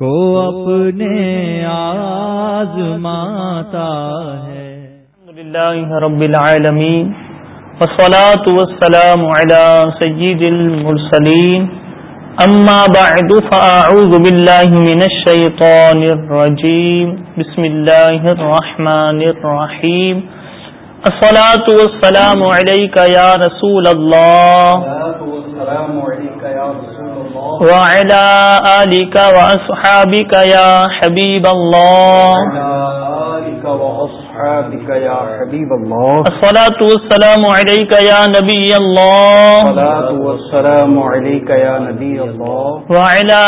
کو اپنے آزماتا ہے۔ رب العالمین والصلاة والسلام على سيد المرسلين أما بعد فأعوذ بالله من الشيطان الرجيم بسم الله الرحمن الرحيم الصلاة والسلام عليك يا رسول الله وعلى آلك وأصحابك يا حبيب الله. اصحابك يا حبيب الله الصلاة والسلام عليك يا نبي الله الصلاة والسلام عليك يا نبي الله. وعلى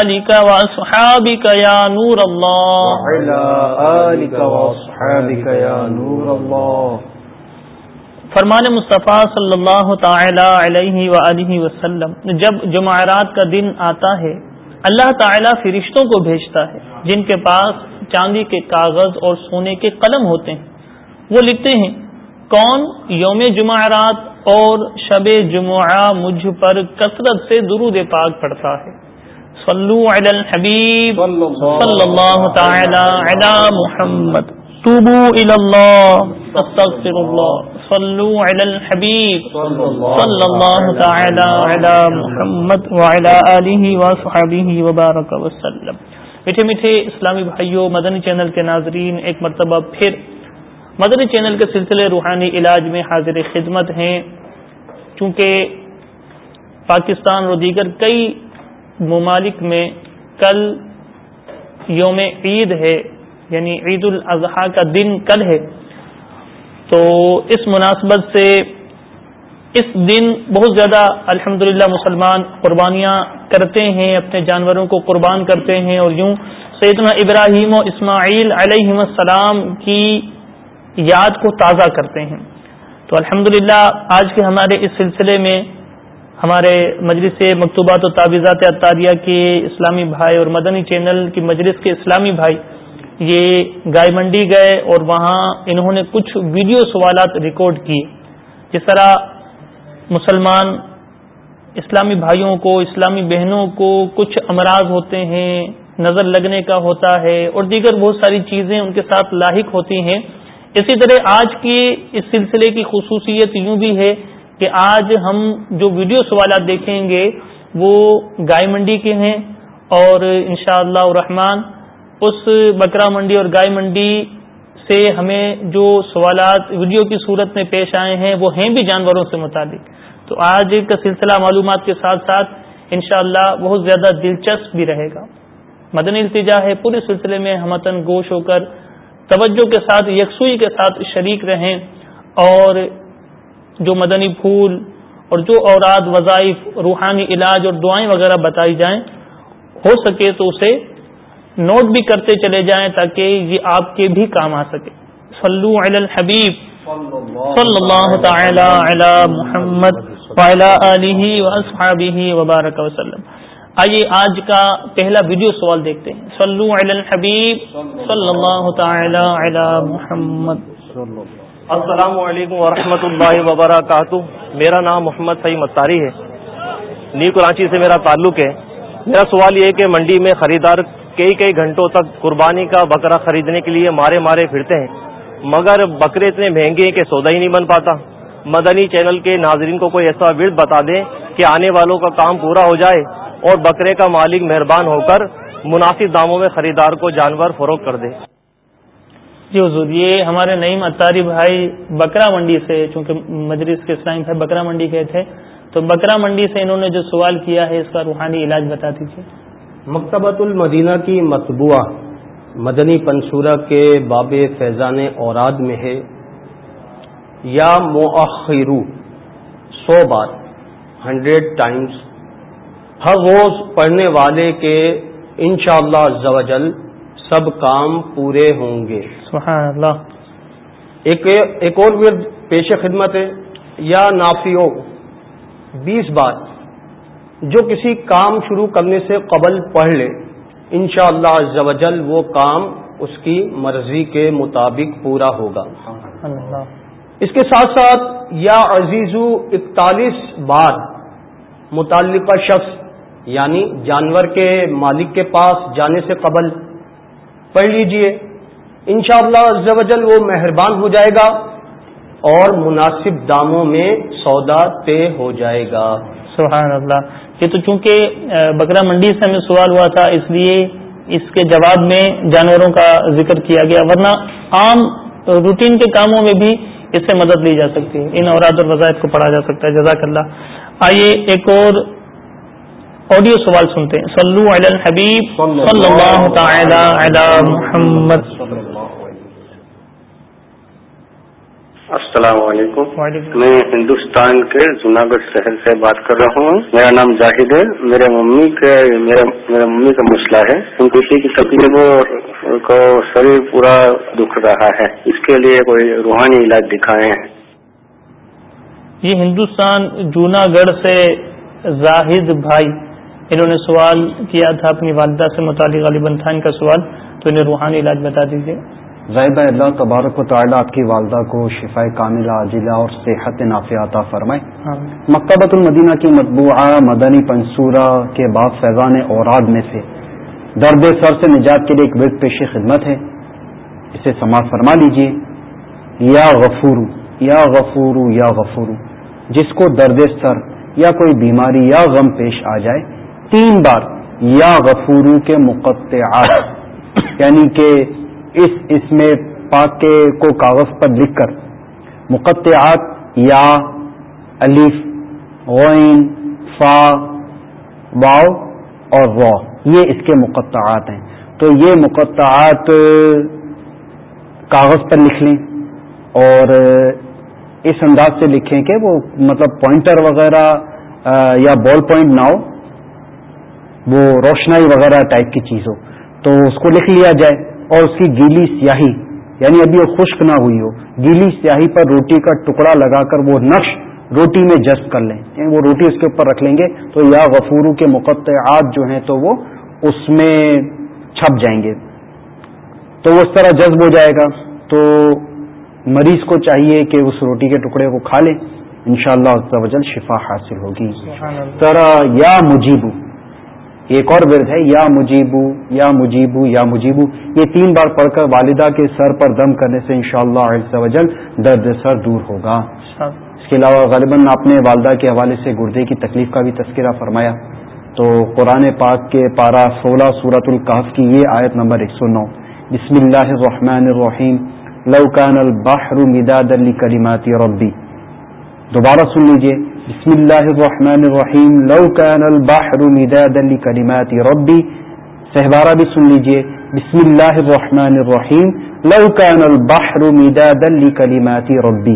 آلك وأصحابك يا نور الله. وعلى آلك وأصحابك يا نور الله. فرمان مصطفیٰ صلی اللہ تعالی علیہ وآلہ وسلم جب جمعرات کا دن آتا ہے اللہ تعالی فرشتوں کو بھیجتا ہے جن کے پاس چاندی کے کاغذ اور سونے کے قلم ہوتے ہیں۔ وہ لکھتے ہیں کون یوم جمعرات اور شب جمعہ مجھ پر کثرت سے درود پاک پڑتا ہے۔ صلو علی الحبیب صلی اللہ تعالی علی محمد۔ توبو الی اللہ استغفر اللہ صلو علی الحبیب. صلی اللہ تعالی علی محمد وعلی آلہ وصحبہ وبارک وسلم. میٹھے میٹھے اسلامی بھائیوں مدنی چینل کے ناظرین ایک مرتبہ پھر مدنی چینل کے سلسلے روحانی علاج میں حاضر خدمت ہیں۔ چونکہ پاکستان اور دیگر کئی ممالک میں کل یوم عید ہے یعنی عید الاضحیٰ کا دن کل ہے، تو اس مناسبت سے اس دن بہت زیادہ الحمد مسلمان قربانیاں کرتے ہیں، اپنے جانوروں کو قربان کرتے ہیں اور یوں سیدنا ابراہیم و اسماعیل علیہ السلام کی یاد کو تازہ کرتے ہیں۔ تو الحمد آج کے ہمارے اس سلسلے میں ہمارے مجلس مکتوبات و تعویذات اطاریہ کے اسلامی بھائی اور مدنی چینل کی مجلس کے اسلامی بھائی یہ گائے منڈی گئے اور وہاں انہوں نے کچھ ویڈیو سوالات ریکارڈ کیے جس طرح مسلمان اسلامی بھائیوں کو، اسلامی بہنوں کو کچھ امراض ہوتے ہیں، نظر لگنے کا ہوتا ہے اور دیگر بہت ساری چیزیں ان کے ساتھ لاحق ہوتی ہیں۔ اسی طرح آج کی اس سلسلے کی خصوصیت یوں بھی ہے کہ آج ہم جو ویڈیو سوالات دیکھیں گے وہ گائے منڈی کے ہیں اور انشاء اللہ الرحمن اس بکرا منڈی اور گائے منڈی سے ہمیں جو سوالات ویڈیو کی صورت میں پیش آئے ہیں، وہ ہیں بھی جانوروں سے متعلق۔ تو آج کا سلسلہ معلومات کے ساتھ ساتھ انشاءاللہ اللہ بہت زیادہ دلچسپ بھی رہے گا۔ مدنی التجا ہے، پورے سلسلے میں ہمتن گوش ہو کر توجہ کے ساتھ، یکسوئی کے ساتھ شریک رہیں اور جو مدنی پھول اور جو اوراد، وظائف، روحانی علاج اور دعائیں وغیرہ بتائی جائیں، ہو سکے تو اسے نوٹ بھی کرتے چلے جائیں تاکہ یہ آپ کے بھی کام آ سکے۔ صلو علی الحبیب۔ صلی اللہ تعالی علی محمد وبارک وسلم۔ آئیے آج کا پہلا ویڈیو سوال دیکھتے ہیں۔ صلو علی الحبیب۔ صلی اللہ تعالی علی محمد۔ السلام علیکم ورحمۃ اللہ وبرکاتہ۔ میرا نام محمد سعید متاری ہے۔ نیو کراچی سے میرا تعلق ہے۔ میرا سوال یہ ہے کہ منڈی میں خریدار کئی کئی گھنٹوں تک قربانی کا بکرا خریدنے کے لیے مارے مارے پھرتے ہیں۔ مگر بکرے اتنے مہنگے ہیں کہ سودا ہی نہیں بن پاتا۔ مدنی چینل کے ناظرین کو کوئی ایسا ورد بتا دیں کہ آنے والوں کا کام پورا ہو جائے اور بکرے کا مالک مہربان ہو کر مناسب داموں میں خریدار کو جانور فروخت کر دے۔ جی حضور، یہ ہمارے نعیم اتاری بھائی بکرا منڈی سے، چونکہ مجلس کے اسلام بھائی بکرا منڈی گئے تھے، تو بکرا منڈی سے انہوں نے جو سوال کیا ہے، اس کا روحانی علاج بتا دیجیے مکتبۃ المدینہ کی مطبوعہ مدنی پنصورہ کے باب فیضان اوراد میں ہے۔ یا مؤخرو سو بار ہنڈریڈ ٹائمز۔ ہر روز پڑھنے والے کے انشاءاللہ شاء اللہ سب کام پورے ہوں گے۔ سبحان اللہ ایک ایک اور ورد پیش خدمت ہے یا نافیو بیس بار۔ جو کسی کام شروع کرنے سے قبل پڑھ لے، انشاءاللہ شاء اللہ وہ کام اس کی مرضی کے مطابق پورا ہوگا۔ اس کے ساتھ ساتھ یا عزیزو اکتالیس بار متعلقہ شخص یعنی جانور کے مالک کے پاس جانے سے قبل پڑھ لیجیے۔ انشاءاللہ شاء اللہ وہ مہربان ہو جائے گا اور مناسب داموں میں سودا طے ہو جائے گا۔ سبحان اللہ۔ یہ تو چونکہ بکرا منڈی سے ہمیں سوال ہوا تھا اس لیے اس کے جواب میں جانوروں کا ذکر کیا گیا ورنہ عام روٹین کے کاموں میں بھی اس سے مدد لی جا سکتی ہے۔ ان اوراد اور وظائف کو پڑھا جا سکتا ہے۔ جزاک اللہ۔ آئیے ایک اور آڈیو سوال سنتے ہیں۔ صلو علی الحبیب صلی اللہ تعالی علی محمد۔ السلام علیکم۔ میں ہندوستان کے جناگڑھ شہر سے بات کر رہا ہوں۔ میرا نام جاہد ہے۔ میرے ممی کے میرا ممی کا مسئلہ ہے۔ ان کسی کی تکلیف کو شریر پورا دکھ رہا ہے۔ اس کے لیے کوئی روحانی علاج دکھائے ہیں یہ ہندوستان جوناگڑھ سے زاہد بھائی۔ انہوں نے سوال کیا تھا اپنی والدہ سے متعلق غالباً تھا ان کا سوال تو انہیں روحانی علاج بتا دیجیے زائدہ اللہ تبارک و تعالیٰ آپ کی والدہ کو شفا کاملہ عاجلہ اور صحت عطا فرمائے۔ مکتبۃ المدینہ کی مطبوعہ مدنی پنصورہ کے بعد فیضان اوراد میں سے درد سر سے نجات کے لیے ایک ورد پیش خدمت ہے۔ اسے سماعت فرما لیجیے یا غفور یا غفور یا غفور جس کو درد سر یا کوئی بیماری یا غم پیش آ جائے تین بار یا غفورو کے مقطعات یعنی کہ اس اس میں پاک کو کاغذ پر لکھ کر مقطعات یا الف، غین، فا واؤ اور وا یہ اس کے مقطعات ہیں۔ تو یہ مقطعات کاغذ پر لکھ لیں اور اس انداز سے لکھیں کہ وہ مطلب پوائنٹر وغیرہ یا بال پوائنٹ نہ ہو، وہ روشنائی وغیرہ ٹائپ کی چیز ہو۔ تو اس کو لکھ لیا جائے۔ اور اس کی گیلی سیاہی یعنی ابھی وہ خشک نہ ہوئی ہو گیلی سیاہی پر روٹی کا ٹکڑا لگا کر وہ نقش روٹی میں جذب کر لیں۔ یعنی وہ روٹی اس کے اوپر رکھ لیں گے تو یا غفورو کے مقطعات جو ہیں تو وہ اس میں چھپ جائیں گے۔ تو وہ اس طرح جذب ہو جائے گا۔ تو مریض کو چاہیے کہ اس روٹی کے ٹکڑے کو کھا لیں انشاءاللہ شاء اللہ شفا حاصل ہوگی۔ طرح یا مجیبو ایک اور ورد ہے یا مجیبو یا مجیبو یا مجیبو۔ یہ تین بار پڑھ کر والدہ کے سر پر دم کرنے سے انشاءاللہ شاء اللہ درد سر دور ہوگا۔ اس کے علاوہ غالباً آپ نے والدہ کے حوالے سے گردے کی تکلیف کا بھی تذکرہ فرمایا۔ تو قرآن پاک کے پارہ سولہ سورت القاف کی یہ آیت نمبر ایک سو نو۔ بسم اللہ الرحمن الرحیم لوکان البحر مداد علی کریماتی ربی۔ دوبارہ سن لیجیے بسم اللہ الرحمن الرحیم. لو كان البحر مدادا لكلمات ربی. سہوارہ بھی سن لیجیے. بسم اللہ الرحمن الرحیم. لو كان البحر مدادا لكلمات ربی.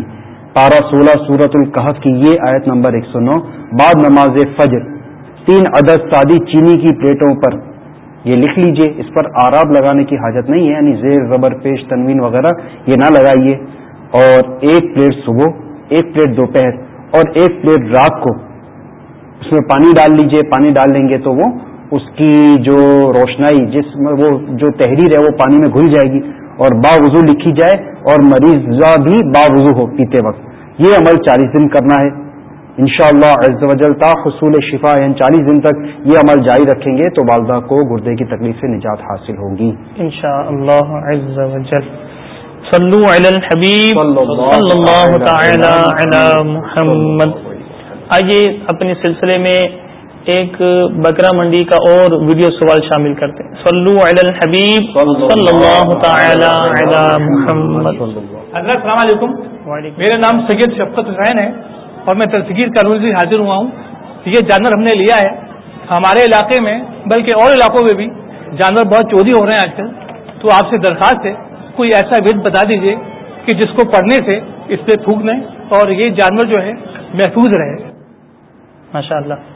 پارہ سولہ سورت القحف کی یہ آیت نمبر 109 بعد نماز فجر. تین عدد سادی چینی کی پلیٹوں پر. یہ لکھ لیجیے. اس پر آراب لگانے کی حاجت نہیں ہے. یعنی زیر زبر پیش، تنوین وغیرہ یہ نہ لگائیے. اور ایک پلیٹ صبح، ایک پلیٹ دوپہر. اور ایک پلیٹ رات کو اس میں پانی ڈال لیجیے، پانی ڈال لیں گے تو وہ اس کی جو روشنائی، جس میں وہ جو تحریر ہے وہ پانی میں گھل جائے گی اور با وضو لکھی جائے اور مریض بھی با وضو ہو پیتے وقت۔ یہ عمل چالیس دن کرنا ہے۔ انشاءاللہ شاء اللہ حصول شفا یعنی چالیس دن تک یہ عمل جاری رکھیں گے تو والدہ کو گردے کی تکلیف سے نجات حاصل ہوگی۔ صلو علی الحبیب صلی اللہ تعالی علی محمد. آئیے اپنے سلسلے میں ایک بکرا منڈی کا اور ویڈیو سوال شامل کرتے ہیں. صلو علی الحبیب صلی اللہ تعالی علی محمد. السلام علیکم. میرا نام سید شفقت حسین ہے اور میں تصغیر کا سے حاضر ہوا ہوں. یہ جانور ہم نے لیا ہے ہمارے علاقے میں بلکہ اور علاقوں میں بھی جانور بہت چوری ہو رہے ہیں آج کل. تو آپ سے درخواست ہے کوئی ایسا ود بتا دیجیے کہ جس کو پڑھنے سے اس پہ پھونک لیں اور یہ جانور جو ہے محفوظ رہے۔ ماشاء اللہ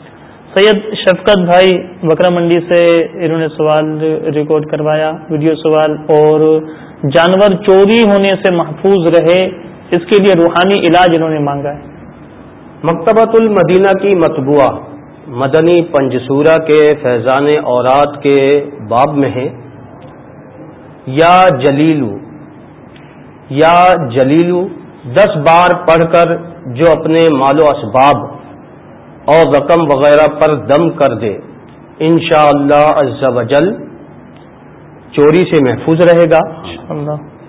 سید شفقت بھائی بکرا منڈی سے انہوں نے سوال ریکارڈ کروایا ویڈیو سوال اور جانور چوری ہونے سے محفوظ رہے اس کے لیے روحانی علاج انہوں نے مانگا ہے۔ مکتبۃ المدینہ کی مطبوعہ مدنی پنجسورہ کے فیضان اورات کے باب میں ہے۔ یا جلیلو یا جلیلو دس بار پڑھ کر جو اپنے مال و اسباب اور رقم وغیرہ پر دم کر دے انشاء اللہ جل چوری سے محفوظ رہے گا۔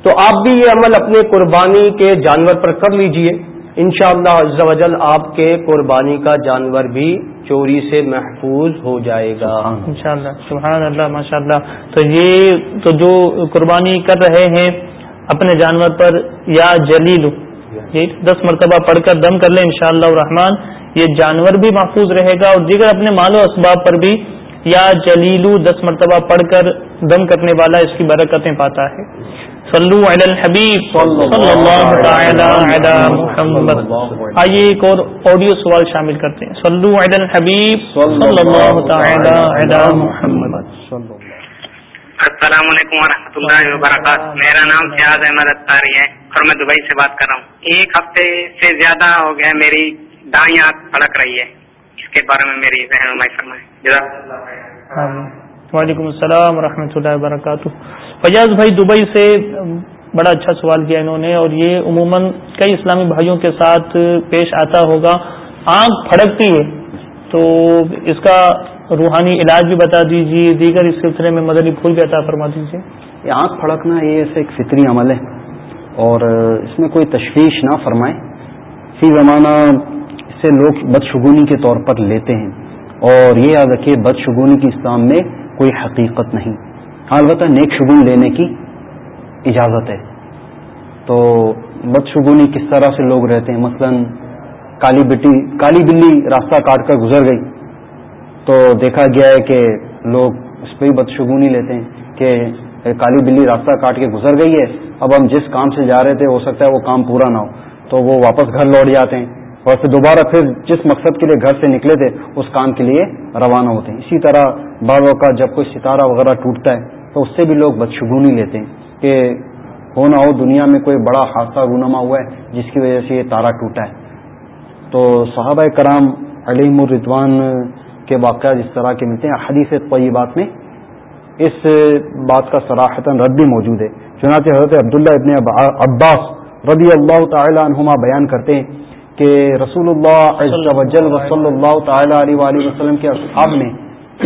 تو آپ بھی یہ عمل اپنے قربانی کے جانور پر کر لیجیے۔ انشاءاللہ شاء اللہ آپ کے قربانی کا جانور بھی چوری سے محفوظ ہو جائے گا۔ انشاءاللہ سبحان اللہ ماشاء اللہ تو یہ تو جو قربانی کر رہے ہیں اپنے جانور پر یا جلیل یہ دس مرتبہ پڑھ کر دم کر لیں انشاءاللہ شاء الرحمان یہ جانور بھی محفوظ رہے گا اور دیگر اپنے مال و اسباب پر بھی یا جلیلو دس مرتبہ پڑھ کر دم کرنے والا اس کی برکتیں پاتا ہے۔ صلو علی الحبیب. صلی اللہ تعالی علی محمد. آئیے ایک اور آڈیو سوال شامل کرتے ہیں. صلو علی الحبیب. صلی اللہ تعالی علی محمد. السلام علیکم ورحمۃ اللہ وبرکاتہ. میرا نام سیاض احمد اتاری ہے اور میں دبئی سے بات کر رہا ہوں. ایک ہفتے سے زیادہ ہو گیا میری دائیں آنکھ پھڑک رہی ہے. اس کے بارے میں میری رہنمائی فرمائے. وعلیکم السلام ورحمۃ اللہ وبرکاتہ. فیاض بھائی دبئی سے بڑا اچھا سوال کیا انہوں نے اور یہ عموماً کئی اسلامی بھائیوں کے ساتھ پیش آتا ہوگا۔ آنکھ پھڑکتی ہے تو اس کا روحانی علاج بھی بتا دیجیے۔ دیگر اس سلسلے میں مدنی پھول بھی عطا فرما دیجیے۔ یہ آنکھ پھڑکنا یہ ایسا ایک فطری عمل ہے اور اس میں کوئی تشویش نہ فرمائے۔ فی زمانہ اسے لوگ بدشگونی کے طور پر لیتے ہیں اور یہ یاد رکھیے، بدشگونی کی اسلام میں کوئی حقیقت نہیں۔ البتہ نیک شگون لینے کی اجازت ہے۔ تو بدشگونی کس طرح سے لوگ رہتے ہیں؟ مثلا کالی بٹی، کالی بلی راستہ کاٹ کر گزر گئی تو دیکھا گیا ہے کہ لوگ اس پہ ہی بدشگونی لیتے ہیں کہ کالی بلی راستہ کاٹ کے گزر گئی ہے، اب ہم جس کام سے جا رہے تھے ہو سکتا ہے وہ کام پورا نہ ہو۔ تو وہ واپس گھر لوٹ جاتے ہیں اور پھر دوبارہ پھر جس مقصد کے لیے گھر سے نکلے تھے، اس کام کے لیے روانہ ہوتے ہیں۔ اسی طرح بعض اوقات جب کوئی ستارہ وغیرہ ٹوٹتا ہے تو اس سے بھی لوگ بدشگونی لیتے ہیں کہ ہو نہ ہو، دنیا میں کوئی بڑا حادثہ رونما ہوا ہے، جس کی وجہ سے یہ تارا ٹوٹا ہے۔ تو صحابہ کرام علیم الردوان کے واقعات اس طرح کے ملتے ہیں، حدیث طیبات میں اس بات کا سراہتاً رد بھی موجود ہے۔ چنانچہ حضرت عبداللہ ابن عباس رضی اللہ تعالی عنہما بیان کرتے ہیں کہ رسول اللہ صلی اللہ تعالی علیہ وسلم کے اصحاب میں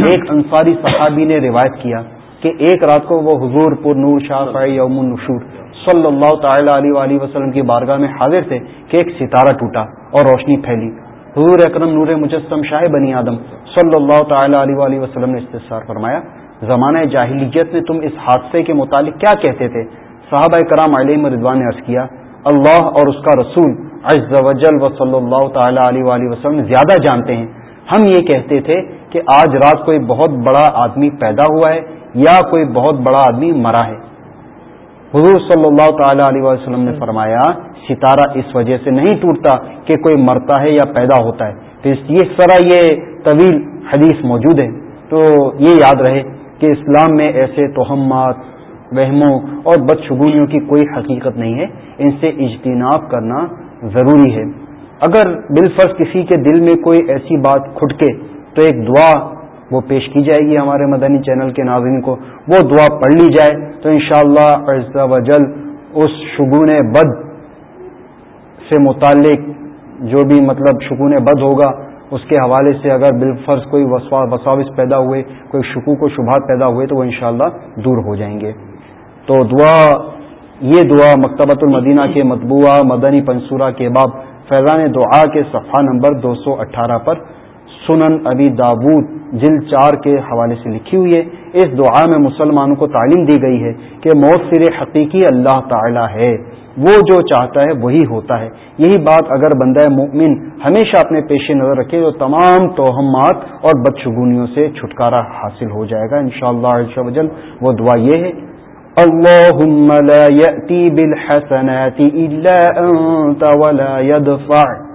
ایک انصاری صحابی نے روایت کیا۔ کہ ایک رات کو وہ حضور پور نور، شاہ یوم النشور صلی اللہ تعالی علیہ وآلہ وسلم کی بارگاہ میں حاضر تھے کہ ایک ستارہ ٹوٹا اور روشنی پھیلی۔ حضور اکرم نور مجسم شاہ بنی آدم صلی اللہ تعالی علیہ وآلہ وسلم نے استفسار فرمایا، زمانہ جاہلیت میں تم اس حادثے کے متعلق کیا کہتے تھے؟ صحابہ کرام علیہ رضوان نے عرض کیا، اللہ اور اس کا رسول عز و جل و صلی اللہ تعالی علیہ وآلہ وسلم زیادہ جانتے ہیں۔ ہم یہ کہتے تھے کہ آج رات کوئی بہت بڑا آدمی پیدا ہوا ہے یا کوئی بہت بڑا آدمی مرا ہے۔ حضور صلی اللہ تعالی علیہ وسلم نے فرمایا، ستارہ اس وجہ سے نہیں ٹوٹتا کہ کوئی مرتا ہے یا پیدا ہوتا ہے۔ تو اس طرح یہ طویل حدیث موجود ہے۔ تو یہ یاد رہے کہ اسلام میں ایسے توہمات، وہموں اور بدشگونیوں کی کوئی حقیقت نہیں ہے۔ ان سے اجتناب کرنا ضروری ہے۔ اگر بالفرض کسی کے دل میں کوئی ایسی بات کھٹکے، تو ایک دعا وہ پیش کی جائے گی ہمارے مدنی چینل کے ناظرین کو۔ وہ دعا پڑھ لی جائے تو انشاءاللہ شاء اللہ جل اس شگون بد سے متعلق جو بھی مطلب شگون بد ہوگا، اس کے حوالے سے اگر بالفرض کوئی وساوس پیدا ہوئے، کوئی شکو کو شبہات پیدا ہوئے تو وہ انشاءاللہ دور ہو جائیں گے۔ تو دعا، یہ دعا مکتبۃ المدینہ کے مطبوعہ مدنی پنصورہ کے باب فیضان دعا کے صفحہ نمبر دو سو اٹھارہ پر سنن ابی داود، جل چار کے حوالے سے لکھی ہوئی ہے۔ اس دعا میں مسلمانوں کو تعلیم دی گئی ہے کہ موت سر حقیقی اللہ تعالی ہے۔ وہ جو چاہتا ہے وہی ہوتا ہے۔ یہی بات اگر بندہ مؤمن ہمیشہ اپنے پیش نظر رکھے تو تمام توہمات اور بدشگونیوں سے چھٹکارا حاصل ہو جائے گا، انشاءاللہ شاء اللہ وہ دعا یہ ہے اللهم لا يأتي بالحسنات إلا أنت ولا يدفع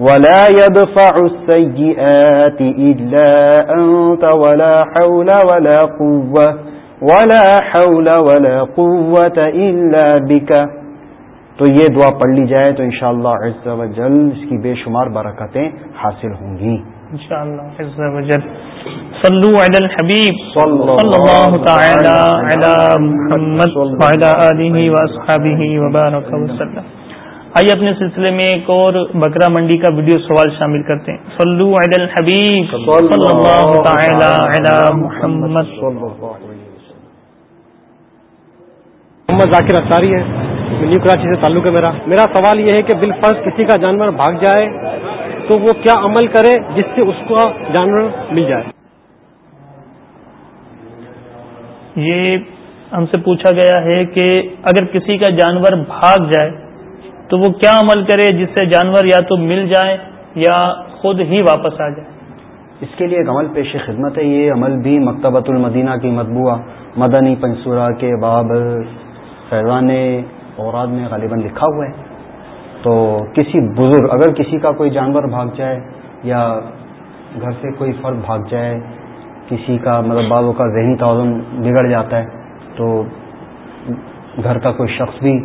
ولا يدفع السيئات إلا أنت ولا حول ولا قوة ولا حول ولا قوة إلا بك. تو یہ دعا پڑھ لی جائے تو انشاءاللہ عز و جل اس کی بے شمار برکتیں حاصل ہوں گی. انشاءاللہ عز و جل. صلو علی الحبیب. صلی اللہ تعالی علی محمد وعلی آلہ و اصحابہ وبارک وسلم آئیے اپنے سلسلے میں ایک اور بکرا منڈی کا ویڈیو سوال شامل کرتے ہیں۔ صلو علی الحبیب۔ صلی اللہ تعالی علی محمد۔ محمد ذاکر اختاری ہے نیو کراچی سے تعلق ہے میرا۔ میرا سوال یہ ہے کہ بالفرض کسی کا جانور بھاگ جائے تو وہ کیا عمل کرے جس سے اس کو جانور مل جائے؟ یہ ہم سے پوچھا گیا ہے کہ اگر کسی کا جانور بھاگ جائے تو وہ کیا عمل کرے جس سے جانور یا تو مل جائے یا خود ہی واپس آ جائے؟ اس کے لیے ایک عمل پیش خدمت ہے یہ عمل بھی مکتبۃ المدینہ کی مطبوعہ مدنی پنصورہ کے باب فیضان اوراد میں غالباً لکھا ہوا ہے۔ تو کسی بزرگ، اگر کسی کا کوئی جانور بھاگ جائے یا گھر سے کوئی فرد بھاگ جائے، کسی کا مطلب بعضوں کا ذہنی توازن بگڑ جاتا ہے تو گھر کا کوئی شخص بھی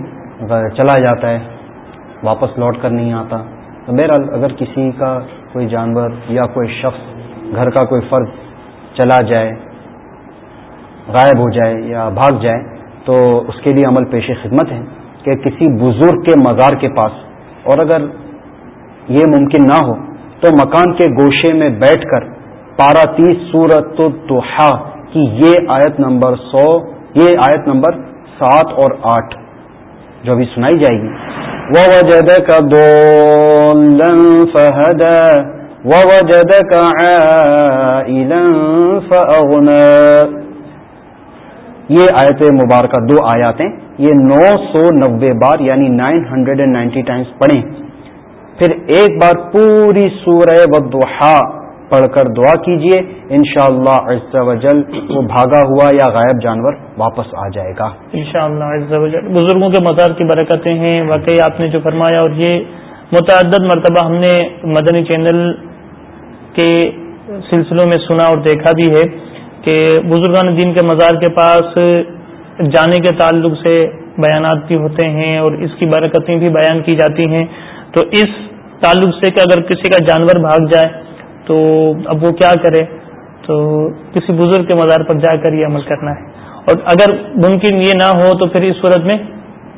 چلا جاتا ہے۔ واپس لوٹ کر نہیں آتا۔ تو بہرحال اگر کسی کا کوئی جانور یا کوئی شخص گھر کا کوئی فرد چلا جائے، غائب ہو جائے یا بھاگ جائے، تو اس کے لیے عمل پیش خدمت ہے کہ کسی بزرگ کے مزار کے پاس۔ اور اگر یہ ممکن نہ ہو، تو مکان کے گوشے میں بیٹھ کر پارا تیس سورت تو کی یہ آیت نمبر سو، یہ آیت نمبر سات اور آٹھ۔ جو ابھی سنائی جائے گی۔ ووجدك ضالا فهدى، ووجدك عائلا فأغنى۔ یہ آیت مبارکہ دو آیاتیں، یہ نو سو نوے بار یعنی nine hundred and ninety times پڑھیں۔ پھر ایک بار پوری سورہ بدوحا پڑھ کر دعا کیجیے، انشاءاللہ شاء اللہ وہ بھاگا ہوا یا غائب جانور واپس آ جائے گا۔ انشاءاللہ شاء اللہ بزرگوں کے مزار کی برکتیں ہیں۔ واقعی آپ نے جو فرمایا اور یہ متعدد مرتبہ ہم نے مدنی چینل کے سلسلوں میں سنا اور دیکھا بھی ہے کہ بزرگان دین کے مزار کے پاس جانے کے تعلق سے بیانات بھی ہوتے ہیں اور اس کی برکتیں بھی بیان کی جاتی ہیں۔ تو اس تعلق سے کہ اگر کسی کا جانور بھاگ جائے تو اب وہ کیا کرے؟ تو کسی بزرگ کے مزار پر جا کر یہ عمل کرنا ہے۔ اور اگر ممکن یہ نہ ہو تو پھر اس صورت میں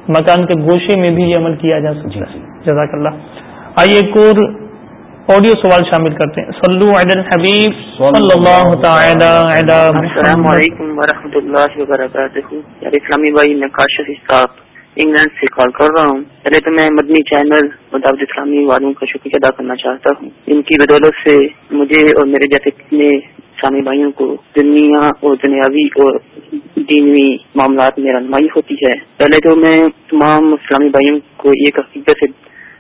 مکان کے گوشے میں بھی یہ عمل کیا جا سکتا ہے۔ جزاک اللہ۔ آئیے ایک اور آڈیو سوال شامل کرتے ہیں۔ صلو علی الحبیب۔ صلی اللہ تعالی علی السلام علیکم ورحمۃ اللہ وبرکاتہ۔ اسلامی بھائی نقاش صاحب۔ انگلینڈ سے کال کر رہا ہوں۔ پہلے تو میں مدنی چینل اور دعوت اسلامی والوں کا شکریہ ادا کرنا چاہتا ہوں۔ ان کی بدولت سے مجھے اور میرے جیسے کتنے اسلامی بھائیوں کو دنیا اور دنیاوی اور دینی معاملات میں رہنمائی ہوتی ہے۔ پہلے تو میں تمام اسلامی بھائیوں کو ایک حقیقت سے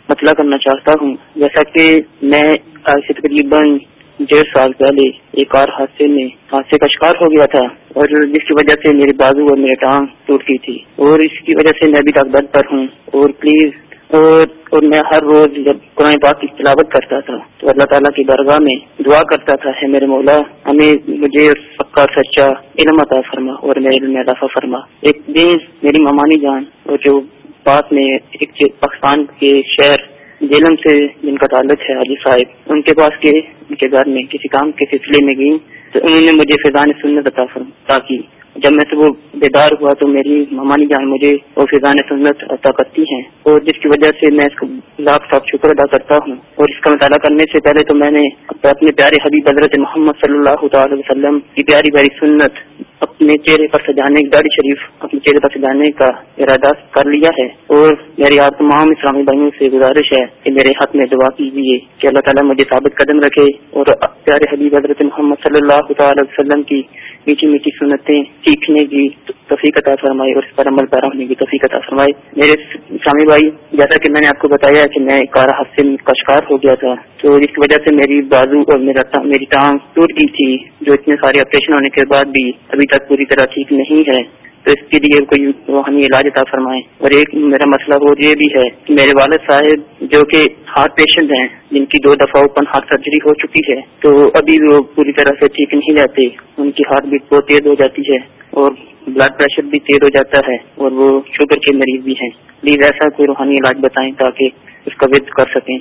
مطلع کرنا چاہتا ہوں۔ جیسا کہ میں آج سے تقریباً ڈیڑھ سال پہلے ایک کار حادثے میں حادثے کا شکار ہو گیا تھا اور جس کی وجہ سے میرے بازو اور میرے ٹانگ ٹوٹ گئی تھی اور اس کی وجہ سے میں ابھی تک پر ہوں اور پلیز اور اور میں ہر روز جب قرآن پاک کی تلاوت کرتا تھا تو اللہ تعالیٰ کی درگاہ میں دعا کرتا تھا ہے میرے مولا، ہمیں مجھے پکا سچا علم عطا فرما اور میرے علم اضافہ فرما۔ ایک دن میری ممانی جان اور جو بات میں ایک پاکستان کے شہر جیلم سے جن کا تعلق ہے علی صاحب، ان کے پاس کے ان کے گھر میں کسی کام کے سلسلے میں گئی تو انہوں نے مجھے فیضان سنت عطا تاکہ جب میں سے وہ بیدار ہوا تو میری ممانی جان مجھے وہ فیضان سنت عطا کرتی ہیں۔ اور جس کی وجہ سے میں اس کو لاکھ لاکھ شکر ادا کرتا ہوں۔ اور اس کا مطالعہ کرنے سے پہلے تو میں نے اپنے پیارے حبیب حضرت محمد صلی اللہ تعالی وسلم کی پیاری پیاری سنت اپنے چہرے پر سجانے گاڑی شریف اپنے چہرے پر سجانے کا ارادہ کر لیا ہے اور میری آپ تمام اسلامی بھائیوں سے گزارش ہے کہ میرے حق میں دعا کیجیے کہ اللہ تعالیٰ مجھے ثابت قدم رکھے اور پیارے حبیب حضرت محمد صلی اللہ تعالی وسلم کی میٹھی میٹھی سنتیں سیکھنے کی توفیق عطا فرمائے اور اس پر عمل پیرا ہونے کی توفیق عطا فرمائے میرے اسلامی بھائی، جیسا کہ میں نے آپ کو بتایا کہ میں کار حادثے کا شکار ہو گیا تھا، تو جس کی وجہ سے میری بازو اور میرا میری ٹانگ ٹوٹ گئی تھی، جو اتنے سارے آپریشن ہونے کے بعد بھی ابھی تک پوری طرح ٹھیک نہیں ہے۔ تو اس کے لیے کوئی روحانی علاج عطا فرمائے اور ایک میرا مسئلہ وہ یہ بھی ہے کہ میرے والد صاحب جو کہ ہارٹ پیشنٹ ہیں، جن کی دو دفعہ اوپن ہارٹ سرجری ہو چکی ہے، تو ابھی وہ پوری طرح سے ٹھیک نہیں رہتے۔ ان کی ہارٹ بیٹ بہت تیز ہو جاتی ہے اور بلڈ پریشر بھی تیز ہو جاتا ہے اور وہ شوگر کے مریض بھی ہیں۔ پلیز ایسا کوئی روحانی علاج بتائیں تاکہ اس کا ود کر سکیں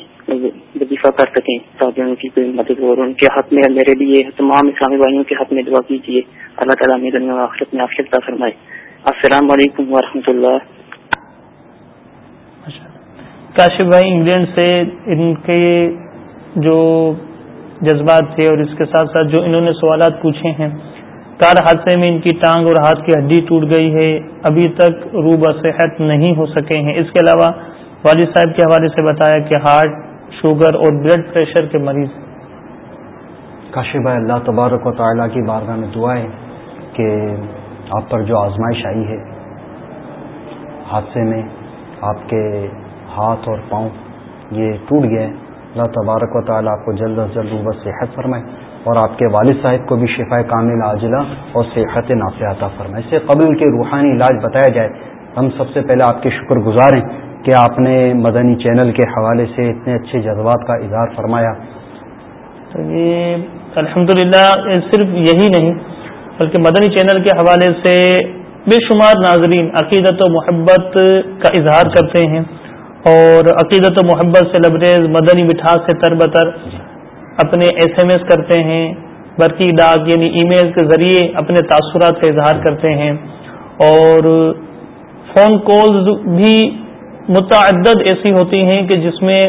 وظیفہ کر سکیں، تاکہ ان کی کوئی مدد ہو اور ان کے حق میں، میرے لیے تمام اسلامی بھائیوں کے حق میں دعا کیجیے۔ اللہ تعالیٰ میں دنیا آخرت میں آفرت فرمائے۔ السلام علیکم ورحمۃ اللہ۔ کاشف بھائی، انگلینڈ سے ان کے جو جذبات تھے اور اس کے ساتھ ساتھ جو انہوں نے سوالات پوچھے ہیں کار حادثے میں ان کی ٹانگ اور ہاتھ کی ہڈی ٹوٹ گئی ہے، ابھی تک روبہ صحت نہیں ہو سکے ہیں۔ اس کے علاوہ والد صاحب کے حوالے سے بتایا کہ ہارٹ، شوگر اور بلڈ پریشر کے مریض کاشی بھائی اللہ تبارک و تعالیٰ کی بارگاہ میں دعا ہے کہ آپ پر جو آزمائش آئی ہے حادثے میں آپ کے ہاتھ اور پاؤں یہ ٹوٹ گئے اللہ تبارک و تعالیٰ آپ کو جلد از جلد روبت صحت فرمائے۔ اور آپ کے والد صاحب کو بھی شفا کامل عاجلہ اور صحت نافع عطا فرمائے۔ اس سے قبل کے روحانی علاج بتایا جائے، ہم سب سے پہلے آپ کے شکر گزار ہیں کہ آپ نے مدنی چینل کے حوالے سے اتنے اچھے جذبات کا اظہار فرمایا۔ تو یہ الحمد صرف یہی نہیں، بلکہ مدنی چینل کے حوالے سے بے شمار ناظرین عقیدت و محبت کا اظہار کرتے ہیں اور عقیدت و محبت سے لبریز مدنی مٹھاس سے تر بتر اپنے ایس ایم ایس کرتے ہیں، برقی ڈاک یعنی ای میل کے ذریعے اپنے تاثرات کا اظہار کرتے ہیں۔ اور فون کالز بھی متعدد ایسی ہوتی ہیں کہ جس میں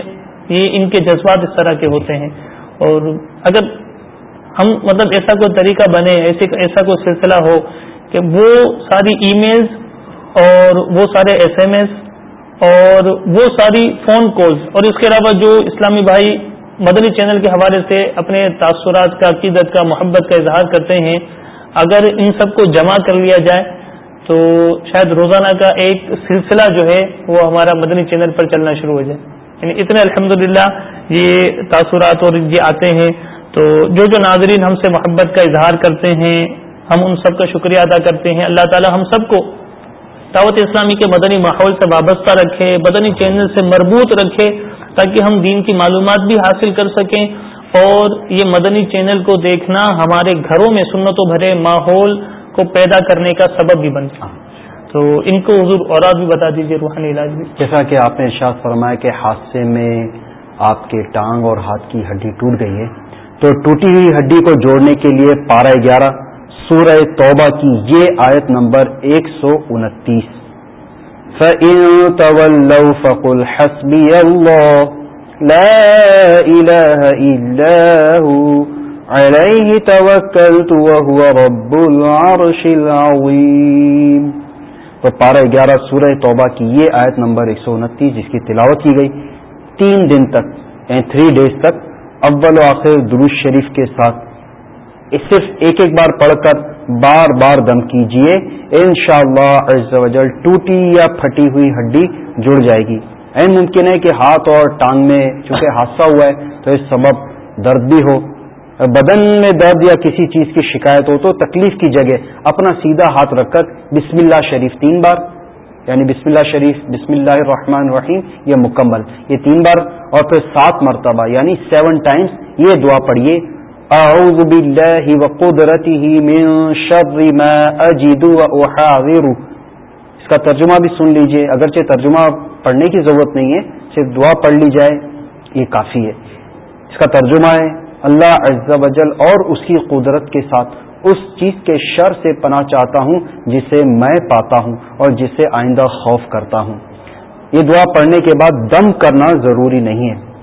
یہ ان کے جذبات اس طرح کے ہوتے ہیں۔ اور اگر ہم مطلب ایسا کوئی طریقہ بنے ایسا کوئی سلسلہ ہو کہ وہ ساری ای میلز اور وہ سارے ایس ایم ایس اور وہ ساری فون کالز اور اس کے علاوہ جو اسلامی بھائی مدنی چینل کے حوالے سے اپنے تاثرات کا، عقیدت کا، محبت کا اظہار کرتے ہیں۔ اگر ان سب کو جمع کر لیا جائے تو شاید روزانہ کا ایک سلسلہ جو ہے وہ ہمارا مدنی چینل پر چلنا شروع ہو جائے۔ یعنی اتنے الحمد یہ تاثرات اور یہ آتے ہیں۔ تو جو جو ناظرین ہم سے محبت کا اظہار کرتے ہیں، ہم ان سب کا شکریہ ادا کرتے ہیں۔ اللہ تعالی ہم سب کو دعوت اسلامی کے مدنی ماحول سے وابستہ رکھے، مدنی چینل سے مربوط رکھے۔ تاکہ ہم دین کی معلومات بھی حاصل کر سکیں اور یہ مدنی چینل کو دیکھنا ہمارے گھروں میں سنت و بھرے ماحول کو پیدا کرنے کا سبب بھی بن تو ان کو حضور اور بھی بتا دیجیے روحانی علاج بھی۔ جیسا کہ آپ نے ارشاد فرمایا کہ حادثے میں آپ کے ٹانگ اور ہاتھ کی ہڈی ٹوٹ گئی ہے۔ تو ٹوٹی ہوئی ہڈی کو جوڑنے کے لیے پارہ گیارہ، سورہ توبہ کی یہ آیت نمبر ایک سو انتیس۔ فَإِن تَوَلَّوْا فَقُلْ حَسْبِيَ اللَّهُ لَا إِلَهَ إِلَّا هُوَ عَلَيْهِ تَوَكَّلْتُ وَهُوَ رَبُّ الْعَرْشِ الْعَظِيمِ۔ تو پارہ گیارہ سورہ توبہ کی یہ آیت نمبر ایک سو انتیس، جس کی تلاوت کی گئی، تین دن تک یعنی تھری ڈیز تک، اول و آخر دروش شریف کے ساتھ۔ صرف ایک ایک بار پڑھ کر بار بار دم کیجیے ان شاء اللہ ٹوٹی یا پھٹی ہوئی ہڈی جڑ جائے گی۔ این ممکن ہے کہ ہاتھ اور ٹانگ میں چونکہ حادثہ ہوا ہے، تو اس سبب درد بھی ہو۔ بدن میں درد یا کسی چیز کی شکایت ہو تو تکلیف کی جگہ اپنا سیدھا ہاتھ رکھ کر بسم اللہ شریف تین بار یعنی بسم اللہ شریف، بسم اللہ الرحمن الرحیم، یہ مکمل، یہ تین بار، اور پھر سات مرتبہ یعنی سیون ٹائمز یہ دعا پڑھیے۔ اعوذ باللہ وقدرته من شر ما اجد واحاذر اس کا ترجمہ بھی سن لیجیے، اگرچہ ترجمہ پڑھنے کی ضرورت نہیں ہے، صرف دعا پڑھ لی جائے، یہ کافی ہے۔ اس کا ترجمہ ہے، اللہ عز و جل اور اس کی قدرت کے ساتھ اس چیز کے شر سے پناہ چاہتا ہوں جسے میں پاتا ہوں اور جسے آئندہ خوف کرتا ہوں۔ یہ دعا پڑھنے کے بعد دم کرنا ضروری نہیں ہے۔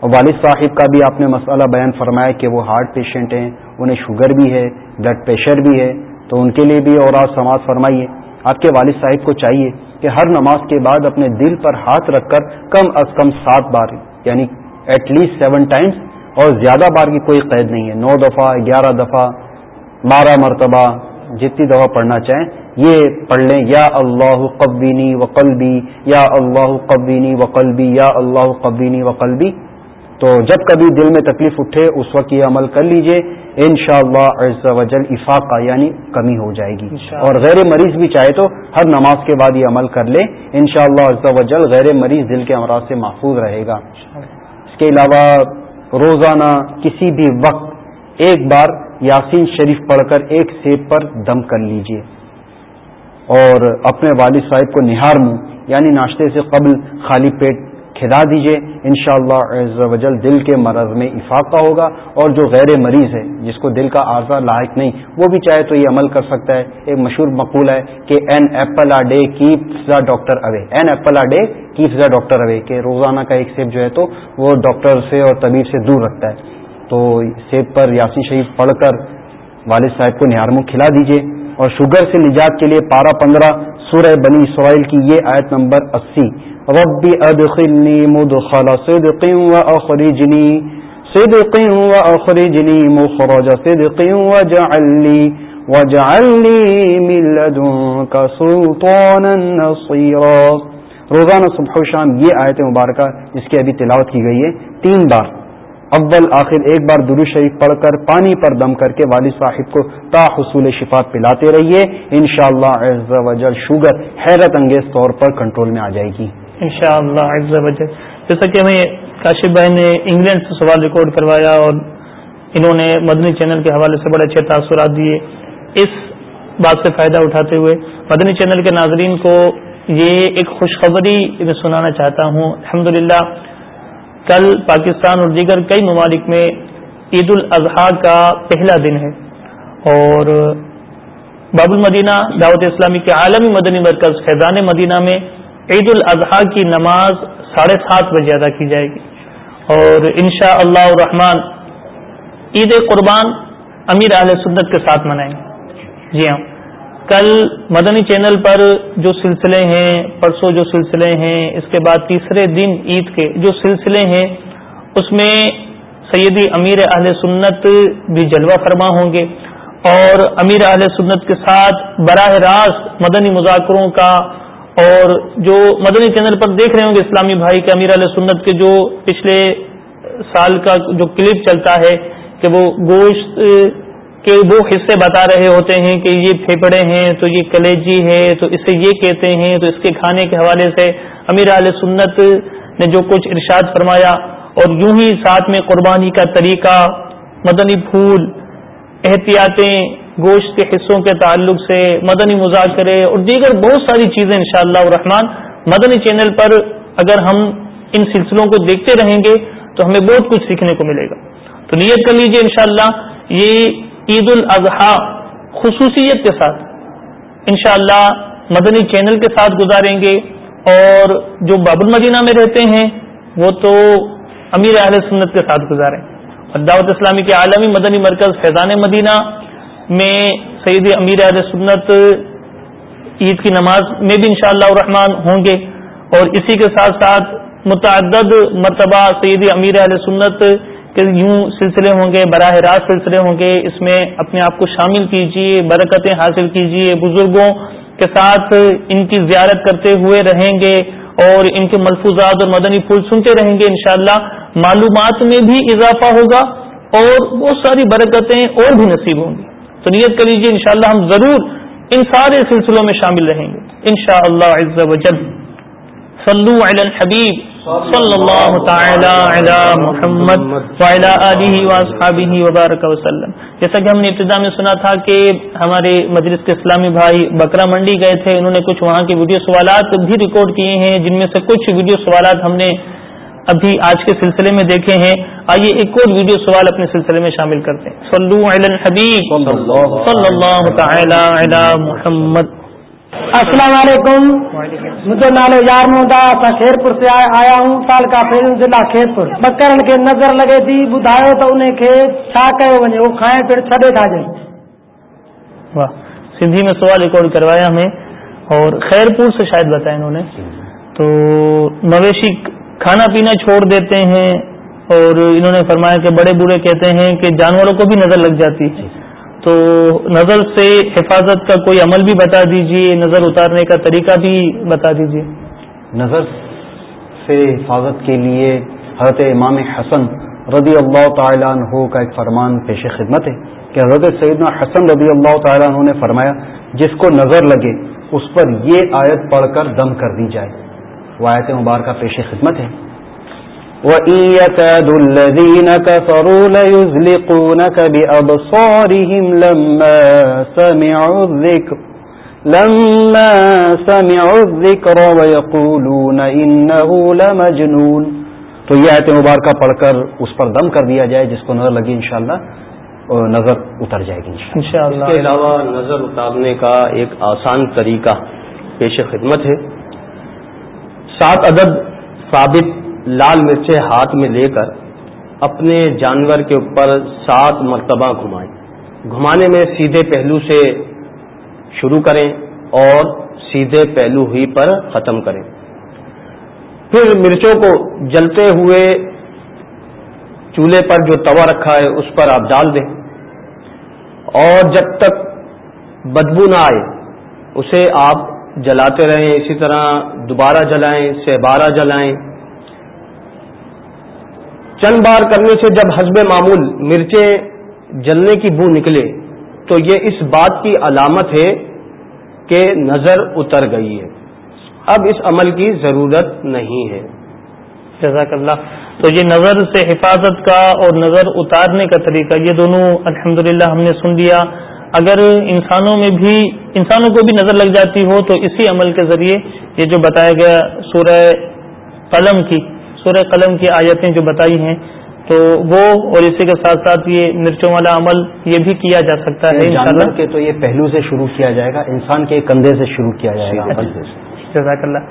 اور والد صاحب کا بھی آپ نے مسئلہ بیان فرمایا کہ وہ ہارٹ پیشنٹ ہیں، انہیں شوگر بھی ہے، بلڈ پریشر بھی ہے، تو ان کے لیے بھی اور آپ سماج فرمائیے، آپ کے والد صاحب کو چاہیے کہ ہر نماز کے بعد اپنے دل پر ہاتھ رکھ کر کم از کم سات بار یعنی ایٹ لیسٹ سیون ٹائمز اور زیادہ بار کی کوئی قید نہیں ہے۔ نو دفعہ، گیارہ دفعہ، بارہ مرتبہ، جتنی دفعہ پڑھنا چاہیں، یہ پڑھ لیں۔ یا اللہ قبینی و قلبی یا اللہ قبینی و قلبی یا اللہ قبینی و قلبی تو جب کبھی دل میں تکلیف اٹھے اس وقت یہ عمل کر لیجیے۔ ان شاء اللہ وجل افاقہ یعنی کمی ہو جائے گی۔ اور غیر مریض بھی چاہے تو ہر نماز کے بعد یہ عمل کر لے۔ ان شاء اللہ وجل غیر مریض دل کے امراض سے محفوظ رہے گا۔ اس کے علاوہ روزانہ کسی بھی وقت ایک بار یاسین شریف پڑھ کر ایک سیب پر دم کر لیجیے۔ اور اپنے والد صاحب کو نہار منہ یعنی ناشتے سے قبل خالی پیٹ کھلا دیجیے ان شاء اللہ دل کے مرض میں افاقہ ہوگا اور جو غیر مریض ہے، جس کو دل کا عارضہ لاحق نہیں، وہ بھی چاہے تو یہ عمل کر سکتا ہے۔ ایک مشہور مقول ہے کہ an apple a day keeps the doctor away an apple a day keeps the doctor away کہ روزانہ کا ایک سیب جو ہے تو وہ ڈاکٹر سے اور طبیب سے دور رکھتا ہے۔ تو سیب پر یاسین شریف پڑھ کر والد صاحب کو نہارمو کھلا دیجیے اور شوگر سے نجات کے لیے پارہ پندرہ سورہ بنی اسرائیل کی یہ آیت نمبر اسی۔ ربی ادخلنی مدخل صدق واخرجنی صدق واخرجنی مخرج صدق وجعلنی وجعلنی من لدنک سلطانا نصیرا۔ روزانہ صبح و شام یہ آیت مبارکہ جس کی ابھی تلاوت کی گئی ہے، تین بار۔ اول، آخر، ایک بار درو شریف پڑھ کر، پانی پر دم کر کے والد صاحب کو تا حصول شفا پلاتے رہیے۔ ان شاء اللہ شوگر حیرت انگیز طور پر کنٹرول میں آ جائے گی۔ ان شاء اللہ جیسا کہ ہمیں کاشف بھائی نے انگلینڈ سے سوال ریکارڈ کروایا اور انہوں نے مدنی چینل کے حوالے سے بڑے اچھے تاثرات دیے اس بات سے فائدہ اٹھاتے ہوئے، مدنی چینل کے ناظرین کو یہ ایک خوشخبری میں سنانا چاہتا ہوں۔ الحمدللہ، کل پاکستان اور دیگر کئی ممالک میں عید الاضحیٰ کا پہلا دن ہے اور باب المدینہ، دعوت اسلامی کے عالمی مدنی مرکز فیضان مدینہ میں عید الاضحیٰ کی نماز ساڑھے سات بجے ادا کی جائے گی۔ اور انشاء اللہ الرحمن عید قربان امیر اہل سنت کے ساتھ منائیں گے۔ جی ہاں۔ کل مدنی چینل پر جو سلسلے ہیں، پرسوں جو سلسلے ہیں، اس کے بعد تیسرے دن عید کے جو سلسلے ہیں، اس میں سیدی امیر اہل سنت بھی جلوہ فرما ہوں گے۔ اور امیر اہل سنت کے ساتھ براہ راست مدنی مذاکروں کا اور جو مدنی چینل پر دیکھ رہے ہوں گے اسلامی بھائی کے امیر علیہ سنت کے جو پچھلے سال کا جو کلپ چلتا ہے کہ وہ گوشت کہ وہ حصے بتا رہے ہوتے ہیں کہ یہ پھیپڑے ہیں، تو یہ کلیجی ہے، تو اسے یہ کہتے ہیں، تو اس کے کھانے کے حوالے سے امیر علیہ سنت نے جو کچھ ارشاد فرمایا اور یوں ہی ساتھ میں قربانی کا طریقہ، مدنی پھول، احتیاطیں گوشت کے حصوں کے تعلق سے مدنی مذاکرے اور دیگر بہت ساری چیزیں انشاءاللہ شاء الرحمان مدنی چینل پر اگر ہم ان سلسلوں کو دیکھتے رہیں گے تو ہمیں بہت کچھ سیکھنے کو ملے گا۔ تو نیت کر لیجیے انشاءاللہ یہ عید الاضحیٰ خصوصیت کے ساتھ انشاءاللہ مدنی چینل کے ساتھ گزاریں گے اور جو باب المدینہ میں رہتے ہیں وہ تو امیر اہل سنت کے ساتھ گزاریں۔ اور دعوت اسلامی کے عالمی مدنی مرکز فیضان مدینہ میں سعید امیر اہل سنت عید کی نماز میں بھی انشاءاللہ شاء ہوں گے اور اسی کے ساتھ ساتھ متعدد مرتبہ سعید امیر اہل سنت کہ یوں سلسلے ہوں گے، براہ راست سلسلے ہوں گے۔ اس میں اپنے آپ کو شامل کیجیے برکتیں حاصل کیجیے بزرگوں کے ساتھ ان کی زیارت کرتے ہوئے رہیں گے اور ان کے ملفوظات اور مدنی پھول سنتے رہیں گے انشاءاللہ۔ معلومات میں بھی اضافہ ہوگا اور بہت ساری برکتیں اور بھی نصیب ہوں گی۔ تو نیت کر لیجیے ان ہم ضرور ان سارے سلسلوں میں شامل رہیں گے۔ ان شاء اللہ صلو علی الحبیب۔ صلی اللہ تعالی علی محمد وعلی آلہ واصحابہ وبارک وسلم۔ جیسا کہ ہم نے ابتدا میں سنا تھا کہ ہمارے مجلس کے اسلامی بھائی بکرا منڈی گئے تھے، انہوں نے کچھ وہاں کے ویڈیو سوالات بھی ریکارڈ کیے ہیں، جن میں سے کچھ ویڈیو سوالات ہم نے ابھی آج کے سلسلے میں دیکھے ہیں آئیے ایک اور ویڈیو سوال اپنے سلسلے میں شامل کرتے ہیں۔ صلو علی الحبیب۔ صلی اللہ تعالی علی محمد۔ السلام علیکم۔ مجھے نالے یار موندا خیر پور سے آیا ہوں سال کا پھر ضلع خیر پور بکرن کے نظر لگے تھی بدھاؤ تو انہیں کے چھا کہو ونے وہ کھائیں پھر چھڑے کھا جائیں واہ سندھی میں سوال ریکارڈ کروایا ہمیں اور خیر پور سے شاید بتایا انہوں نے۔ تو مویشی کھانا پینا چھوڑ دیتے ہیں اور انہوں نے فرمایا کہ بڑے بوڑھے کہتے ہیں کہ جانوروں کو بھی نظر لگ جاتی ہے۔ تو نظر سے حفاظت کا کوئی عمل بھی بتا دیجیے نظر اتارنے کا طریقہ بھی بتا دیجیے نظر سے حفاظت کے لیے حضرت امام حسن رضی اللہ تعالیٰ عنہ کا ایک فرمان پیش خدمت ہے کہ حضرت سیدنا حسن رضی اللہ تعالیٰ عنہ نے فرمایا، جس کو نظر لگے، اس پر یہ آیت پڑھ کر دم کر دی جائے۔ وہ آیت مبارکہ پیش خدمت ہے۔ وَإِن يَكَادُ الَّذِينَ كَفَرُوا لَيُزْلِقُونَكَ بِأَبْصَارِهِمْ لَمَّا سَمِعُوا الذِّكْرَ لما سمعوا الذكر ويقولون انه لمجنون۔ تو یہ آیت مبارکہ پڑھ کر اس پر دم کر دیا جائے جس کو نظر لگی انشاءاللہ نظر اتر جائے گی انشاءاللہ۔ اس کے علاوہ نظر اتارنے کا ایک آسان طریقہ پیش خدمت ہے۔ سات عدد ثابت لال مرچیں ہاتھ میں لے کر اپنے جانور کے اوپر سات مرتبہ گھمائیں۔ گھمانے میں سیدھے پہلو سے شروع کریں اور سیدھے پہلو ہی پر ختم کریں۔ پھر مرچوں کو جلتے ہوئے چولہے پر جو توا رکھا ہے اس پر آپ ڈال دیں۔ اور جب تک بدبو نہ آئے، اسے آپ جلاتے رہیں، اسی طرح دوبارہ جلائیں سے بارہ جلائیں۔ چند بار کرنے سے جب حسب معمول مرچیں جلنے کی بو نکلے، تو یہ اس بات کی علامت ہے کہ نظر اتر گئی ہے۔ اب اس عمل کی ضرورت نہیں ہے۔ جزاک اللہ۔ تو یہ نظر سے حفاظت کا اور نظر اتارنے کا طریقہ، یہ دونوں الحمد ہم نے سن لیا۔ اگر انسانوں میں بھی انسانوں کو بھی نظر لگ جاتی ہو تو اسی عمل کے ذریعے یہ جو بتایا گیا سورہ قلم کی سورہ قلم کی آیتیں جو بتائی ہیں تو وہ اور اسی کے ساتھ ساتھ یہ مرچوں والا عمل یہ بھی کیا جا سکتا ہے جانور کے تو یہ پہلو سے شروع کیا جائے گا انسان کے کندھے سے شروع کیا جائے گا جزاک اللہ۔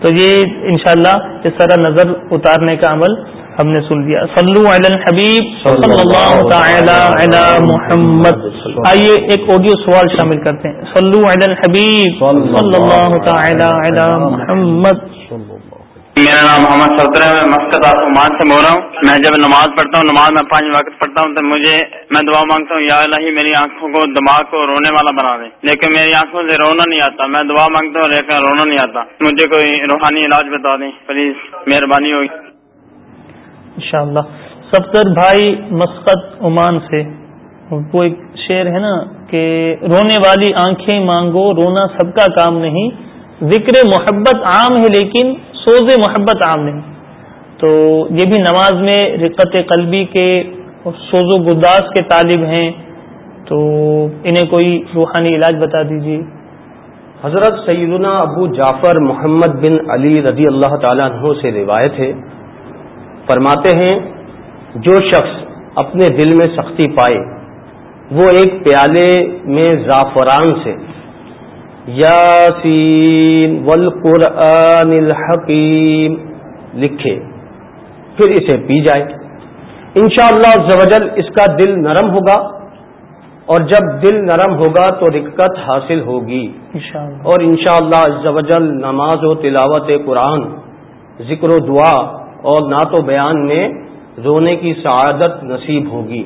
تو یہ انشاءاللہ اس طرح نظر اتارنے کا عمل ہم نے سن لیا۔ صلو علی الحبیب صلی اللہ تعالی علی محمد۔ آئیے ایک آڈیو سوال شامل کرتے ہیں۔ صلو علی الحبیب صلی اللہ تعالی علی محمد۔ میرا نام محمد صدر ہے۔ میں مسکت عمان سے بول رہا ہوں۔ میں جب نماز پڑھتا ہوں، نماز میں پانچ وقت پڑھتا ہوں، تو مجھے، میں دعا مانگتا ہوں، یا اللہ میری آنکھوں کو دماغ کو رونے والا بنا دے۔ لیکن میری آنکھوں سے رونا نہیں آتا۔ میں دعا مانگتا ہوں، لیکن رونا نہیں آتا۔ مجھے کوئی روحانی علاج بتا دیں۔ پلیز، مہربانی ہوگی ان شاء اللہ سفتر بھائی مسقط عمان سے، وہ ایک شعر ہے نا کہ رونے والی آنکھیں مانگو، رونا سب کا کام نہیں۔ ذکر محبت عام ہے لیکن سوز محبت عام نہیں۔ تو یہ بھی نماز میں رقت قلبی کے سوز و گداس کے طالب ہیں۔ تو انہیں کوئی روحانی علاج بتا دیجیے حضرت سیدنا ابو جعفر محمد بن علی رضی اللہ تعالیٰ عنہ سے روایت ہے فرماتے ہیں جو شخص اپنے دل میں سختی پائے وہ ایک پیالے میں زعفران سے یاسین والقرآن الحکیم لکھے پھر اسے پی جائے۔ انشاءاللہ شاء اللہ اس کا دل نرم ہوگا اور جب دل نرم ہوگا تو رکت حاصل ہوگی۔ اور انشاءاللہ شاء اللہ نماز و تلاوت قرآن ذکر و دعا اور نعت و بیان میں رونے کی سعادت نصیب ہوگی۔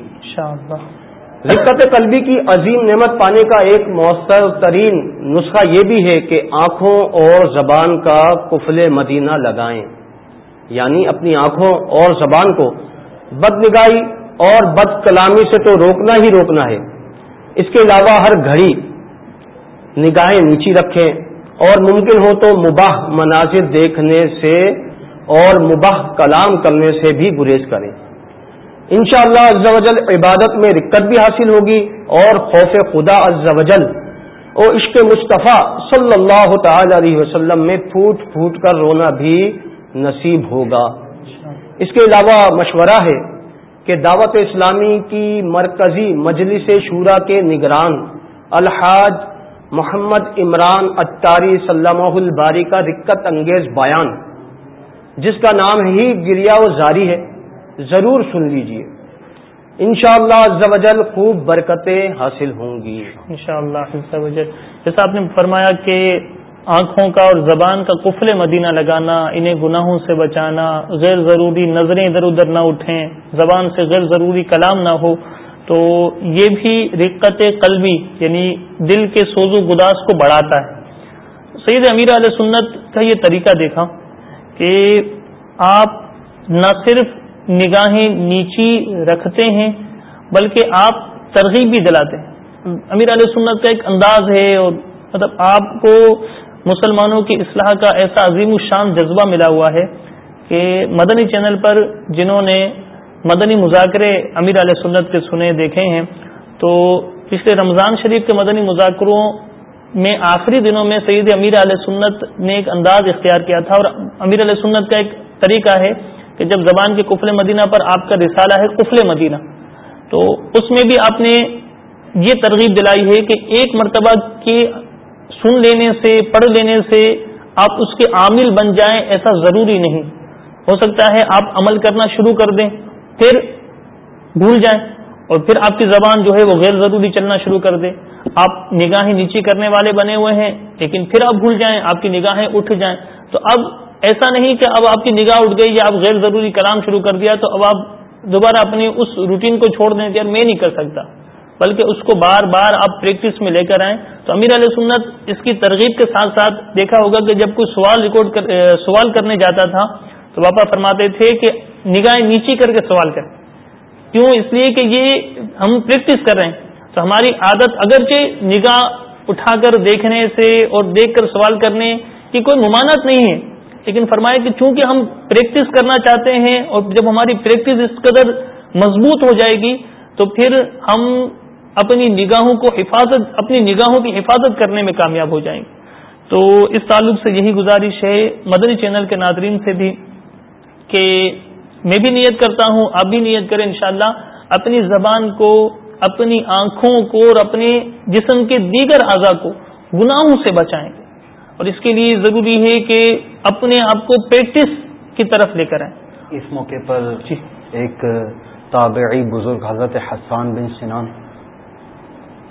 رقت قلبی کی عظیم نعمت پانے کا ایک مؤثر ترین نسخہ یہ بھی ہے کہ آنکھوں اور زبان کا کفل مدینہ لگائیں۔ یعنی اپنی آنکھوں اور زبان کو بد نگاہی اور بد کلامی سے تو روکنا ہی روکنا ہے۔ اس کے علاوہ ہر گھڑی نگاہیں نیچی رکھیں اور ممکن ہو تو مباح مناظر دیکھنے سے اور مباح کلام کرنے سے بھی گریز کریں۔ انشاءاللہ شاء اللہ عبادت میں رکت بھی حاصل ہوگی اور خوف خدا وجل اور عشق مصطفیٰ صلی اللہ تعالی علیہ وسلم میں پھوٹ پھوٹ کر رونا بھی نصیب ہوگا۔ اس کے علاوہ مشورہ ہے کہ دعوت اسلامی کی مرکزی مجلس شورا کے نگران الحاج محمد عمران اتاری سلامہ الباری کا رکت انگیز بیان۔ جس کا نام ہی گریا و زاری ہے، ضرور سن لیجیے۔ انشاءاللہ شاء اللہ خوب برکتیں حاصل ہوں گی۔ انشاءاللہ شاء اللہ جیسا آپ نے فرمایا کہ آنکھوں کا اور زبان کا قفل مدینہ لگانا، انہیں گناہوں سے بچانا، غیر ضروری نظریں ادھر ادھر نہ اٹھیں، زبان سے غیر ضروری کلام نہ ہو، تو یہ بھی رقت قلبی یعنی دل کے سوز و گداس کو بڑھاتا ہے۔ سید امیر علیہ سنت کا یہ طریقہ دیکھا۔ کہ آپ نہ صرف نگاہیں نیچی رکھتے ہیں بلکہ آپ ترغیب بھی دلاتے ہیں۔ امیر علیہ سنت کا ایک انداز ہے اور مطلب آپ کو مسلمانوں کی اصلاح کا ایسا عظیم الشان جذبہ ملا ہوا ہے کہ مدنی چینل پر جنہوں نے مدنی مذاکرے امیر علیہ سنت کے سنے دیکھے ہیں، تو پچھلے رمضان شریف کے مدنی مذاکروں میں آخری دنوں میں سید امیر علیہ سنت نے ایک انداز اختیار کیا تھا اور امیر علیہ سنت کا ایک طریقہ ہے کہ جب زبان کے قفل مدینہ پر آپ کا رسالہ ہے قفل مدینہ، تو اس میں بھی آپ نے یہ ترغیب دلائی ہے کہ ایک مرتبہ کے سن لینے سے، پڑھ لینے سے آپ اس کے عامل بن جائیں ایسا ضروری نہیں۔ ہو سکتا ہے آپ عمل کرنا شروع کر دیں، پھر بھول جائیں۔ اور پھر آپ کی زبان جو ہے وہ غیر ضروری چلنا شروع کر دے۔ آپ نگاہیں نیچی کرنے والے بنے ہوئے ہیں، لیکن پھر آپ بھول جائیں، آپ کی نگاہیں اٹھ جائیں۔ تو اب ایسا نہیں کہ اب آپ کی نگاہ اٹھ گئی یا آپ غیر ضروری کلام شروع کر دیا تو اب آپ دوبارہ اپنی اس روٹین کو چھوڑ دیں کہ یار میں نہیں کر سکتا۔ بلکہ اس کو بار بار آپ پریکٹس میں لے کر آئیں۔ تو امیر علیہ سنت اس کی ترغیب کے ساتھ ساتھ دیکھا ہوگا کہ جب کوئی سوال ریکارڈ کر سوال کرنے جاتا تھا تو باپا فرماتے تھے کہ نگاہیں نیچی کر کے سوال کریں۔ کیوں؟ اس لیے کہ یہ ہم پریکٹس کر رہے ہیں۔ تو ہماری عادت اگرچہ نگاہ اٹھا کر دیکھنے سے اور دیکھ کر سوال کرنے کی کوئی ممانت نہیں ہے، لیکن فرمائے کہ چونکہ ہم پریکٹس کرنا چاہتے ہیں اور جب ہماری پریکٹس اس قدر مضبوط ہو جائے گی، تو پھر ہم اپنی نگاہوں کو حفاظت، اپنی نگاہوں کی حفاظت کرنے میں کامیاب ہو جائیں۔ گے تو اس تعلق سے یہی گزارش ہے مدنی چینل کے ناظرین سے بھی کہ میں بھی نیت کرتا ہوں آپ بھی نیت کریں انشاءاللہ۔ اپنی زبان کو اپنی آنکھوں کو اور اپنے جسم کے دیگر اعضاء کو گناہوں سے بچائیں۔ گے اور اس کے لیے ضروری ہے کہ اپنے آپ کو پریکٹس کی طرف لے کر آئیں۔ اس موقع پر جی ایک تابعی بزرگ حضرت حسان بن سنان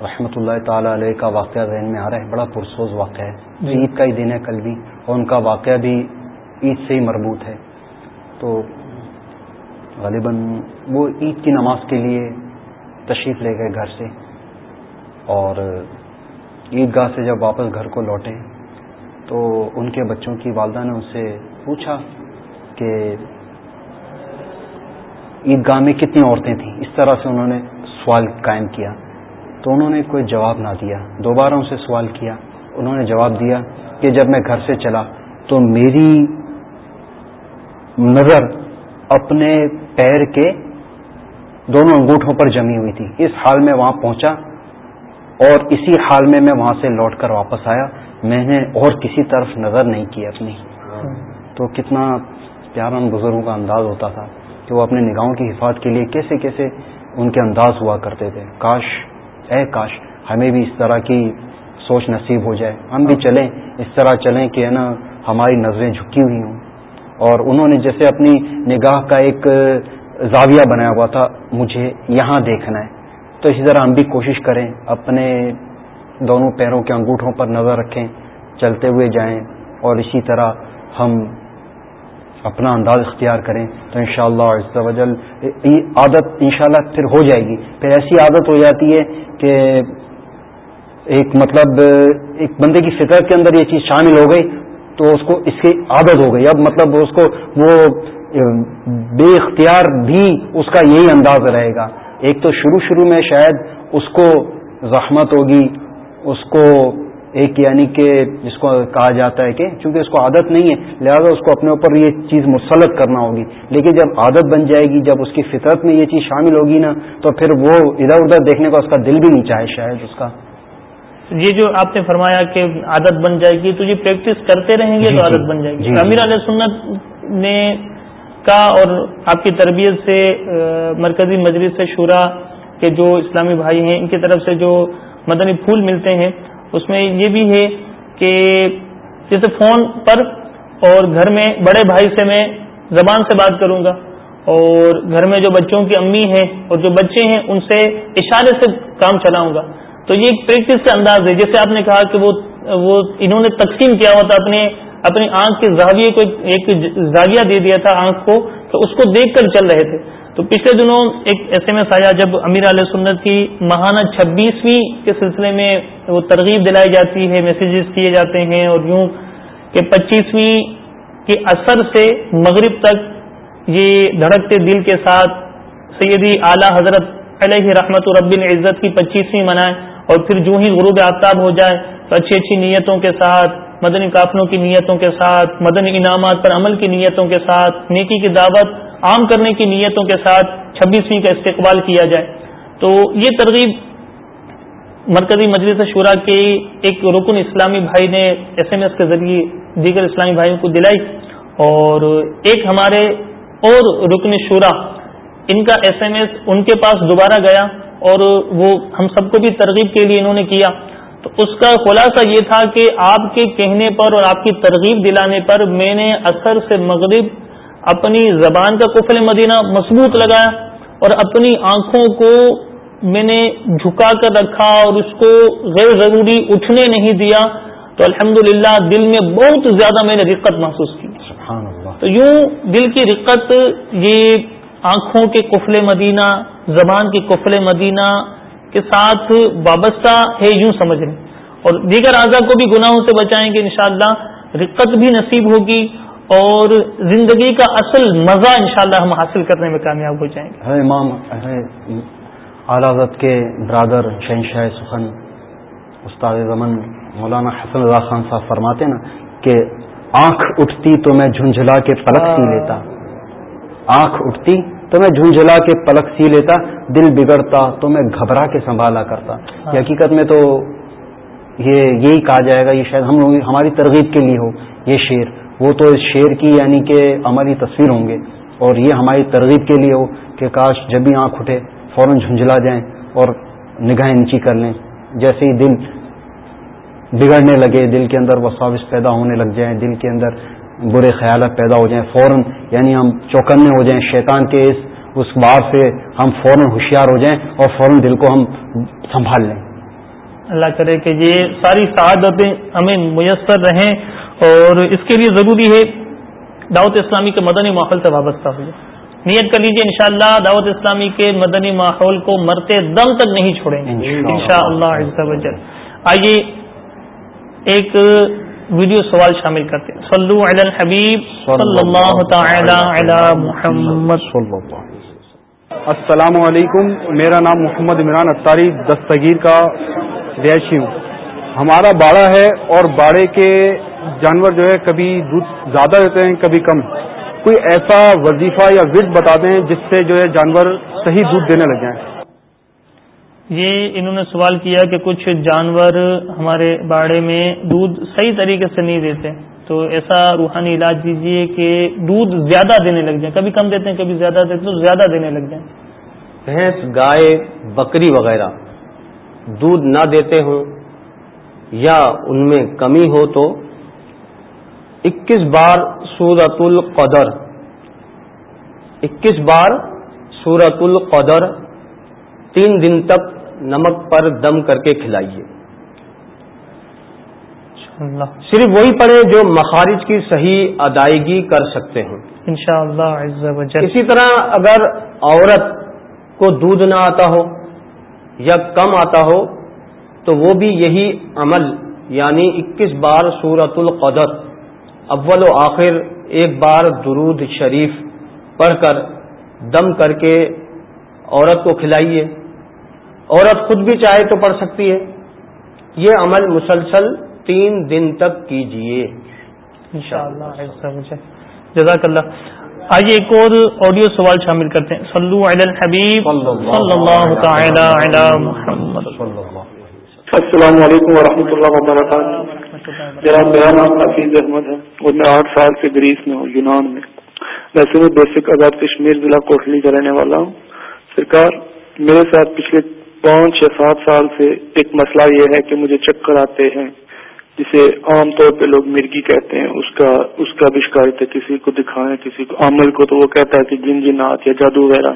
رحمۃ اللہ تعالی علیہ کا واقعہ ذہن میں آ رہا ہے۔ بڑا پرسوز واقعہ ہے۔ جی۔ عید کا ہی دن ہے کل بھی اور ان کا واقعہ بھی عید سے ہی مربوط ہے۔ تو غالباً وہ عید کی نماز کے لیے تشریف لے گئے گھر سے اور عید گاہ سے جب واپس گھر کو لوٹے تو ان کے بچوں کی والدہ نے ان سے پوچھا کہ عید گاہ میں کتنی عورتیں تھیں؟ اس طرح سے انہوں نے سوال قائم کیا۔ تو انہوں نے کوئی جواب نہ دیا۔ دوبارہ ان سے سوال کیا۔ انہوں نے جواب دیا کہ جب میں گھر سے چلا تو میری نظر اپنے پیر کے دونوں انگوٹھوں پر جمی ہوئی تھی۔ اس حال میں وہاں پہنچا اور اسی حال میں میں وہاں سے لوٹ کر واپس آیا۔ میں نے اور کسی طرف نظر نہیں کی اپنی۔ تو کتنا پیارا ان بزرگوں کا انداز ہوتا تھا کہ وہ اپنے نگاہوں کی حفاظت کے لیے کیسے کیسے ان کے انداز ہوا کرتے تھے۔ کاش، اے کاش، ہمیں بھی اس طرح کی سوچ نصیب ہو جائے۔ ہم بھی چلیں، اس طرح چلیں کہ ہے نا، ہماری نظریں جھکی ہوئی ہوں۔ اور انہوں نے جیسے اپنی نگاہ کا ایک زاویہ بنایا ہوا تھا، مجھے یہاں دیکھنا ہے۔ تو اسی طرح ہم بھی کوشش کریں، اپنے دونوں پیروں کے انگوٹھوں پر نظر رکھیں، چلتے ہوئے جائیں اور اسی طرح ہم اپنا انداز اختیار کریں۔ تو انشاءاللہ شاء اللہ عادت انشاءاللہ پھر ہو جائے گی۔ پھر ایسی عادت ہو جاتی ہے کہ ایک مطلب ایک بندے کی فکر کے اندر یہ چیز شامل ہو گئی تو اس کو اس کی عادت ہو گئی۔ اب مطلب اس کو وہ بے اختیار بھی اس کا یہی انداز رہے گا۔ ایک تو شروع شروع میں شاید اس کو زحمت ہوگی، اس کو ایک یعنی کہ جس کو کہا جاتا ہے کہ چونکہ اس کو عادت نہیں ہے، لہذا اس کو اپنے اوپر یہ چیز مسلط کرنا ہوگی۔ لیکن جب عادت بن جائے گی، جب اس کی فطرت میں یہ چیز شامل ہوگی نا، تو پھر وہ ادھر ادھر دیکھنے کا اس کا دل بھی نہیں چاہے شاید اس کا۔ یہ جو آپ نے فرمایا کہ عادت بن جائے گی تو یہ پریکٹس کرتے رہیں گے تو جی، عادت جی۔ بن جائے گی جی، امیر علیہ سنت نے کا اور آپ کی تربیت سے مرکزی مجلس سے شورا کے جو اسلامی بھائی ہیں ان کی طرف سے جو مدنی پھول ملتے ہیں اس میں یہ بھی ہے کہ جیسے فون پر اور گھر میں بڑے بھائی سے میں زبان سے بات کروں گا اور گھر میں جو بچوں کی امی ہیں اور جو بچے ہیں ان سے اشارے سے کام چلاؤں گا تو یہ ایک پریکٹس کا انداز ہے۔ جیسے آپ نے کہا کہ وہ وہ انہوں نے تقسیم کیا ہوا تھا اپنے اپنی آنکھ کے زاویے کو ایک زاویہ دے دیا تھا آنکھ کو، تو اس کو دیکھ کر چل رہے تھے۔ تو پچھلے دنوں ایک ایس ایم ایس آیا جب امیر علیہ سنت کی ماہانہ چھبیسویں کے سلسلے میں وہ ترغیب دلائی جاتی ہے میسیجز کیے جاتے ہیں اور یوں کہ پچیسویں کے اثر سے مغرب تک یہ دھڑکتے دل کے ساتھ سیدی اعلیٰ حضرت علیہ رحمت رب العزت کی پچیسویں منائیں اور پھر جو ہی غروب آفتاب ہو جائے تو اچھی اچھی نیتوں کے ساتھ، مدنی قافلوں کی نیتوں کے ساتھ، مدنی انعامات پر عمل کی نیتوں کے ساتھ، نیکی کی دعوت عام کرنے کی نیتوں کے ساتھ چھبیسویں کا استقبال کیا جائے۔ تو یہ ترغیب مرکزی مجلس شورا کے ایک رکن اسلامی بھائی نے ایس ایم ایس کے ذریعے دیگر اسلامی بھائیوں کو دلائی۔ اور ایک ہمارے اور رکن شورا، ان کا ایس ایم ایس ان کے پاس دوبارہ گیا۔ اور وہ ہم سب کو بھی ترغیب کے لیے انہوں نے کیا۔ تو اس کا خلاصہ یہ تھا کہ آپ کے کہنے پر اور آپ کی ترغیب دلانے پر میں نے اثر سے مغرب اپنی زبان کا کفل مدینہ مضبوط لگایا اور اپنی آنکھوں کو میں نے جھکا کر رکھا اور اس کو غیر ضروری اٹھنے نہیں دیا۔ تو الحمد دل میں بہت زیادہ میں نے رقت محسوس کی۔ تو یوں دل کی رقت یہ آنکھوں کے کفل مدینہ، زبان کے کفل مدینہ کے ساتھ وابستہ ہے یوں سمجھ لیں۔ اور دیگر اعضاء کو بھی گناہوں سے بچائیں گے انشاءاللہ، رقت بھی نصیب ہوگی اور زندگی کا اصل مزہ انشاءاللہ ہم حاصل کرنے میں کامیاب ہو جائیں گے۔ امام اعلیٰ کے برادر شہنشاہ سخن استاد زمن مولانا حسن رضا خان صاحب فرماتے نا کہ آنکھ اٹھتی تو میں جھنجھلا کے پلک سی لیتا۔ آنکھ اٹھتی تو میں جھنجھلا کے پلک سی لیتا دل بگڑتا تو میں گھبرا کے سنبھالا کرتا۔ ہاں۔ حقیقت میں تو یہ یہی کہا جائے گا یہ شاید ہم لوگ ہماری ترغیب کے لیے ہو یہ شعر۔ وہ تو اس شعر کی یعنی کہ عملی تصویر ہوں گے۔ اور یہ ہماری ترغیب کے لیے ہو کہ کاش جب بھی آنکھ اٹھے فوراً جھنجھلا جائیں اور نگاہیں نیچی کر لیں۔ جیسے ہی دل بگڑنے لگے دل کے اندر وساوس پیدا ہونے لگ جائیں دل کے اندر برے خیالات پیدا ہو جائیں فوراً یعنی ہم چوکنے ہو جائیں شیطان کے اس اس بار سے ہم فوراً ہوشیار ہو جائیں اور فوراً دل کو ہم سنبھال لیں۔ اللہ کرے کہ یہ ساری سعادتیں ہمیں میسر رہیں اور اس کے لیے ضروری ہے دعوت اسلامی کے مدنی ماحول سے وابستہ ہوئے نیت کر لیجیے انشاءاللہ دعوت اسلامی کے مدنی ماحول کو مرتے دم تک نہیں چھوڑیں گے۔ ان شاء اللہ آئیے ایک ویڈیو سوال شامل کرتے ہیں۔ صلو علی الحبیب صلی اللہ تعالی علی محمد۔ السلام علیکم۔ میرا نام محمد عمران اطاری دستگیر کا رہائشی ہوں۔ ہمارا باڑہ ہے اور باڑے کے جانور جو ہے کبھی دودھ زیادہ دیتے ہیں کبھی کم۔ کوئی ایسا وظیفہ یا وٹ بتا دیں جس سے جو ہے جانور صحیح دودھ دینے لگ جائیں۔ یہ انہوں نے سوال کیا کہ کچھ جانور ہمارے باڑے میں دودھ صحیح طریقے سے نہیں دیتے۔ تو ایسا روحانی علاج دیجیے کہ دودھ زیادہ دینے لگ جائیں کبھی کم دیتے ہیں، کبھی زیادہ دیتے ہیں، تو زیادہ دینے لگ جائیں۔ بھینس، گائے، بکری وغیرہ دودھ نہ دیتے ہوں یا ان میں کمی ہو تو اکیس بار سورت القدر، اکیس بار سورت القدر تین دن تک نمک پر دم کر کے کھلائیے۔ صرف وہی پڑھے جو مخارج کی صحیح ادائیگی کر سکتے ہیں انشاءاللہ اسی طرح اگر عورت کو دودھ نہ آتا ہو یا کم آتا ہو تو وہ بھی یہی عمل یعنی اکیس بار سورت القدر اول و آخر ایک بار درود شریف پڑھ کر دم کر کے عورت کو کھلائیے۔ عورت خود بھی چاہے تو پڑھ سکتی ہے۔ یہ عمل مسلسل تین دن تک کیجیے جزاک اللہ۔ آئیے ایک اور آڈیو سوال شامل کرتے ہیں۔ صلو علی الحبیب۔ صلی اللہ تعالی علی محمد۔ السلام علیکم ورحمۃ اللہ وبرکاتہ۔ میرا میرا نام حفیظ احمد ہے۔ اور میں آٹھ سال سے گریس میں ہوں یونان میں۔ ویسے میں بیسک آزاد کشمیر ضلع کوٹلی کا رہنے والا ہوں۔ سرکار میرے ساتھ پچھلے پانچ یا سات سال سے ایک مسئلہ یہ ہے کہ مجھے چکر آتے ہیں، جسے عام طور پہ لوگ مرگی کہتے ہیں، اس کا اس کا بھی شکایت ہے کسی کو دکھائیں، کسی کو عمل کو، تو وہ کہتا ہے کہ جن جنات یا جادو وغیرہ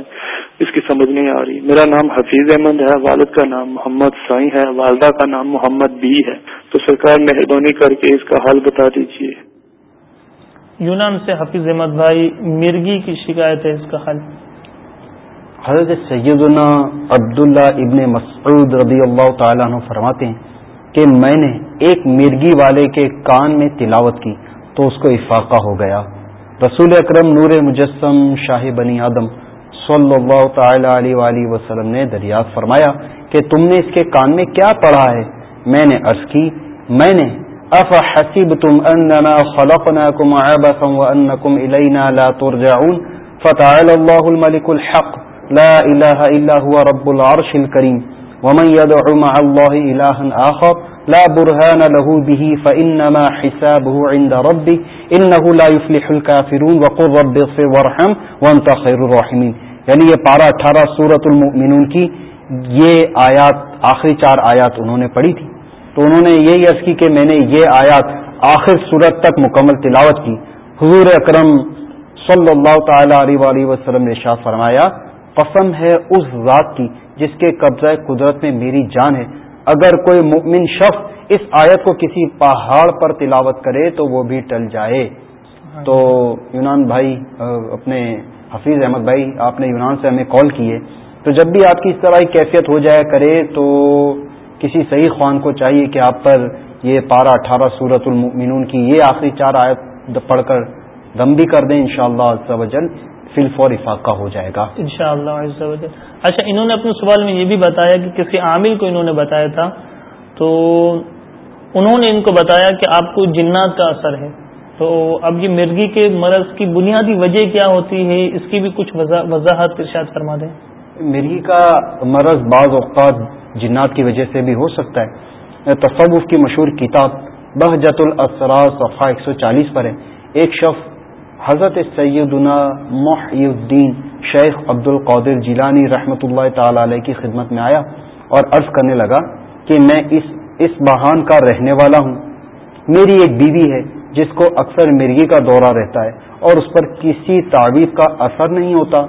اس کی سمجھ نہیں آ رہی۔ میرا نام حفیظ احمد ہے، والد کا نام محمد سائی ہے، والدہ کا نام محمد بی ہے۔ تو سرکار مہربانی کر کے اس کا حل بتا دیجیے یونان سے حفیظ احمد بھائی، مرگی کی شکایت ہے اس کا حل۔ حضرت سیدنا عبداللہ ابن مسعود رضی اللہ تعالیٰ عنہ فرماتے ہیں کہ میں نے ایک مرگی والے کے کان میں تلاوت کی تو اس کو افاقہ ہو گیا۔ رسول اکرم نور مجسم شاہ بنی آدم صلی اللہ تعالی علیہ وآلہ وسلم نے دریافت فرمایا کہ تم نے اس کے کان میں کیا پڑھا ہے؟ میں نے عرض کی، میں نے اف حسیب تم اننا خلقناکم عبثا وانکم الینا لا ترجعون فتعال اللہ الملک الحق۔ لا الہ الا هو رب العرش الكریم ومن يدعو مع الله إلها آخر لا برهان له به، فإنما حسابه عند ربه. إنه لا يفلح الكافرون، وقل رب اغفر وارحم وانت خير الراحمين. یعنی یہ پارہ اٹھارہ سورت المؤمنون کی یہ آیات، آخری چار آیات انہوں نے پڑھی تھی۔ تو انہوں نے یہ عرض کی کہ میں نے یہ آیات آخر صورت تک مکمل تلاوت کی۔ حضور اکرم صلی اللہ تعالی علیہ وسلم نے شاہ فرمایا قسم ہے اس ذات کی جس کے قبضہ قدرت میں میری جان ہے۔ اگر کوئی مؤمن شخص اس آیت کو کسی پہاڑ پر تلاوت کرے تو وہ بھی ٹل جائے۔ تو یونان بھائی اپنے حفیظ احمد بھائی، آپ نے یونان سے ہمیں کال کی ہے۔ تو جب بھی آپ کی اس طرح کیفیت ہو جایا کرے تو کسی صحیح خوان کو چاہیے کہ آپ پر یہ پارہ اٹھارہ سورت المؤمنون کی یہ آخری چار آیت پڑھ کر دم بھی کر دیں انشاءاللہ شاء اللہ فل فور افاقہ ہو جائے گا۔ ان شاء اللہ اچھا انہوں نے اپنے سوال میں یہ بھی بتایا کہ کسی عامل کو انہوں نے بتایا تھا تو انہوں نے ان کو بتایا کہ آپ کو جنات کا اثر ہے۔ تو اب یہ مرغی کے مرض کی بنیادی وجہ کیا ہوتی ہے اس کی بھی کچھ وضاحت ارشاد فرما دیں۔ مرغی کا مرض بعض اوقات جنات کی وجہ سے بھی ہو سکتا ہے۔ تصوف کی مشہور کتاب بہجت الاسرار صفحہ ایک سو چالیس پر ہے۔ ایک شخص حضرت سیدنا محی الدین شیخ عبد القادر جیلانی رحمۃ اللہ تعالی علیہ کی خدمت میں آیا اور عرض کرنے لگا کہ میں اس اس بہان کا رہنے والا ہوں۔ میری ایک بیوی ہے جس کو اکثر مرغی کا دورہ رہتا ہے اور اس پر کسی تعویذ کا اثر نہیں ہوتا۔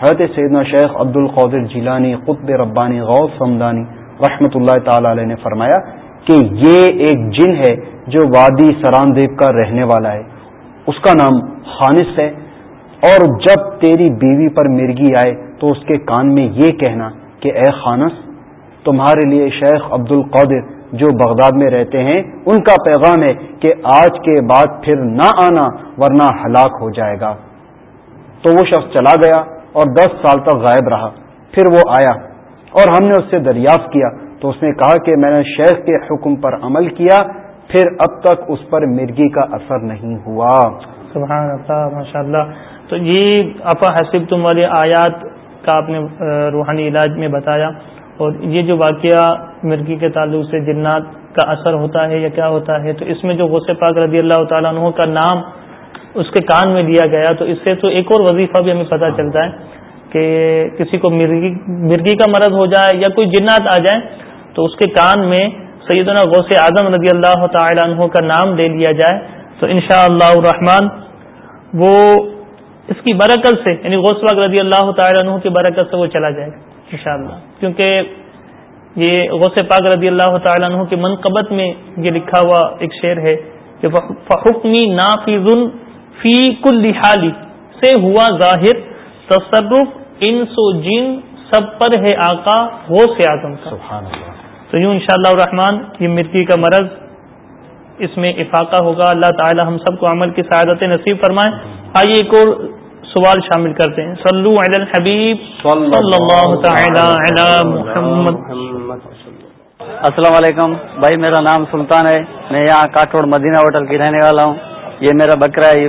حضرت سیدنا شیخ عبد القادر جیلانی قطب ربانی غوث سمدانی رحمۃ اللہ تعالی علیہ نے فرمایا کہ یہ ایک جن ہے جو وادی سران دیب کا رہنے والا ہے۔ اس کا نام خانص ہے اور جب تیری بیوی پر مرگی آئے تو اس کے کان میں یہ کہنا کہ اے خانس، تمہارے لیے شیخ عبد القادر جو بغداد میں رہتے ہیں، ان کا پیغام ہے کہ آج کے بعد پھر نہ آنا ورنہ ہلاک ہو جائے گا۔ تو وہ شخص چلا گیا اور دس سال تک غائب رہا۔ پھر وہ آیا اور ہم نے اس سے دریافت کیا۔ تو اس نے کہا کہ میں نے شیخ کے حکم پر عمل کیا پھر اب تک اس پر مرگی کا اثر نہیں ہوا۔ سبحان اللہ ماشاء اللہ تو یہ افا حسب تم والے آیات کا آپ نے روحانی علاج میں بتایا۔ اور یہ جو واقعہ مرغی کے تعلق سے جنات کا اثر ہوتا ہے یا کیا ہوتا ہے تو اس میں جو غصے پاک رضی اللہ تعالیٰ عنہ کا نام اس کے کان میں لیا گیا تو اس سے تو ایک اور وظیفہ بھی ہمیں پتہ چلتا ہے کہ کسی کو مرغی مرغی کا مرض ہو جائے یا کوئی جنات آ جائے تو اس کے کان میں سیدنا غوث اعظم رضی اللہ تعالی عنہ کا نام لے لیا جائے تو انشاء اللہ الرحمن وہ اس کی برکت سے یعنی غوث پاک رضی اللہ تعالی عنہ کی برکت سے وہ چلا جائے گا ان شاء اللہ کیونکہ یہ غوث پاک رضی اللہ تعالی عنہ کی منقبت میں یہ لکھا ہوا ایک شعر ہے کہ فحکمی نافذ فی کل حالی سے ہوا ظاہر، تصرف، انس و جن، سب پر ہے آقا غوث اعظم کا۔ سبحان اللہ۔ تو یوں انشاءاللہ الرحمن، یہ مرغی کا مرض، اس میں افاقہ ہوگا۔ اللہ تعالی ہم سب کو عمل کی سعادت نصیب فرمائیں آئیے ایک اور سوال شامل کرتے ہیں۔ صلو علی الحبیب صلی اللہ تعالی علی محمد۔ السلام علیکم۔ بھائی، میرا نام سلطان ہے۔ میں یہاں کاٹوڑ مدینہ ہوٹل کی رہنے والا ہوں۔ یہ میرا بکرا ہے۔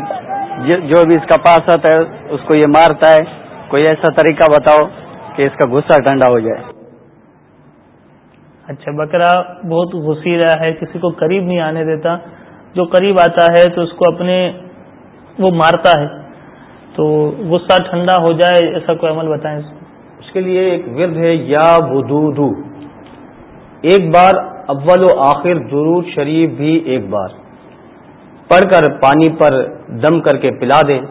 جو بھی اس کا پاس آتا ہے، اس کو یہ مارتا ہے۔ کوئی ایسا طریقہ بتاؤ کہ اس کا غصہ ٹھنڈا ہو جائے۔ اچھا بکرا بہت غسیلا ہے، کسی کو قریب نہیں آنے دیتا۔ جو قریب آتا ہے تو اس کو اپنے وہ مارتا ہے۔ تو غصہ ٹھنڈا ہو جائے، ایسا کوئی عمل بتائیں اس کے لیے ایک ورد ہے، یا ودودو۔ ایک بار اول و آخر درود شریف بھی ایک بار۔ پڑھ کر پانی پر دم کر کے پلا دیں،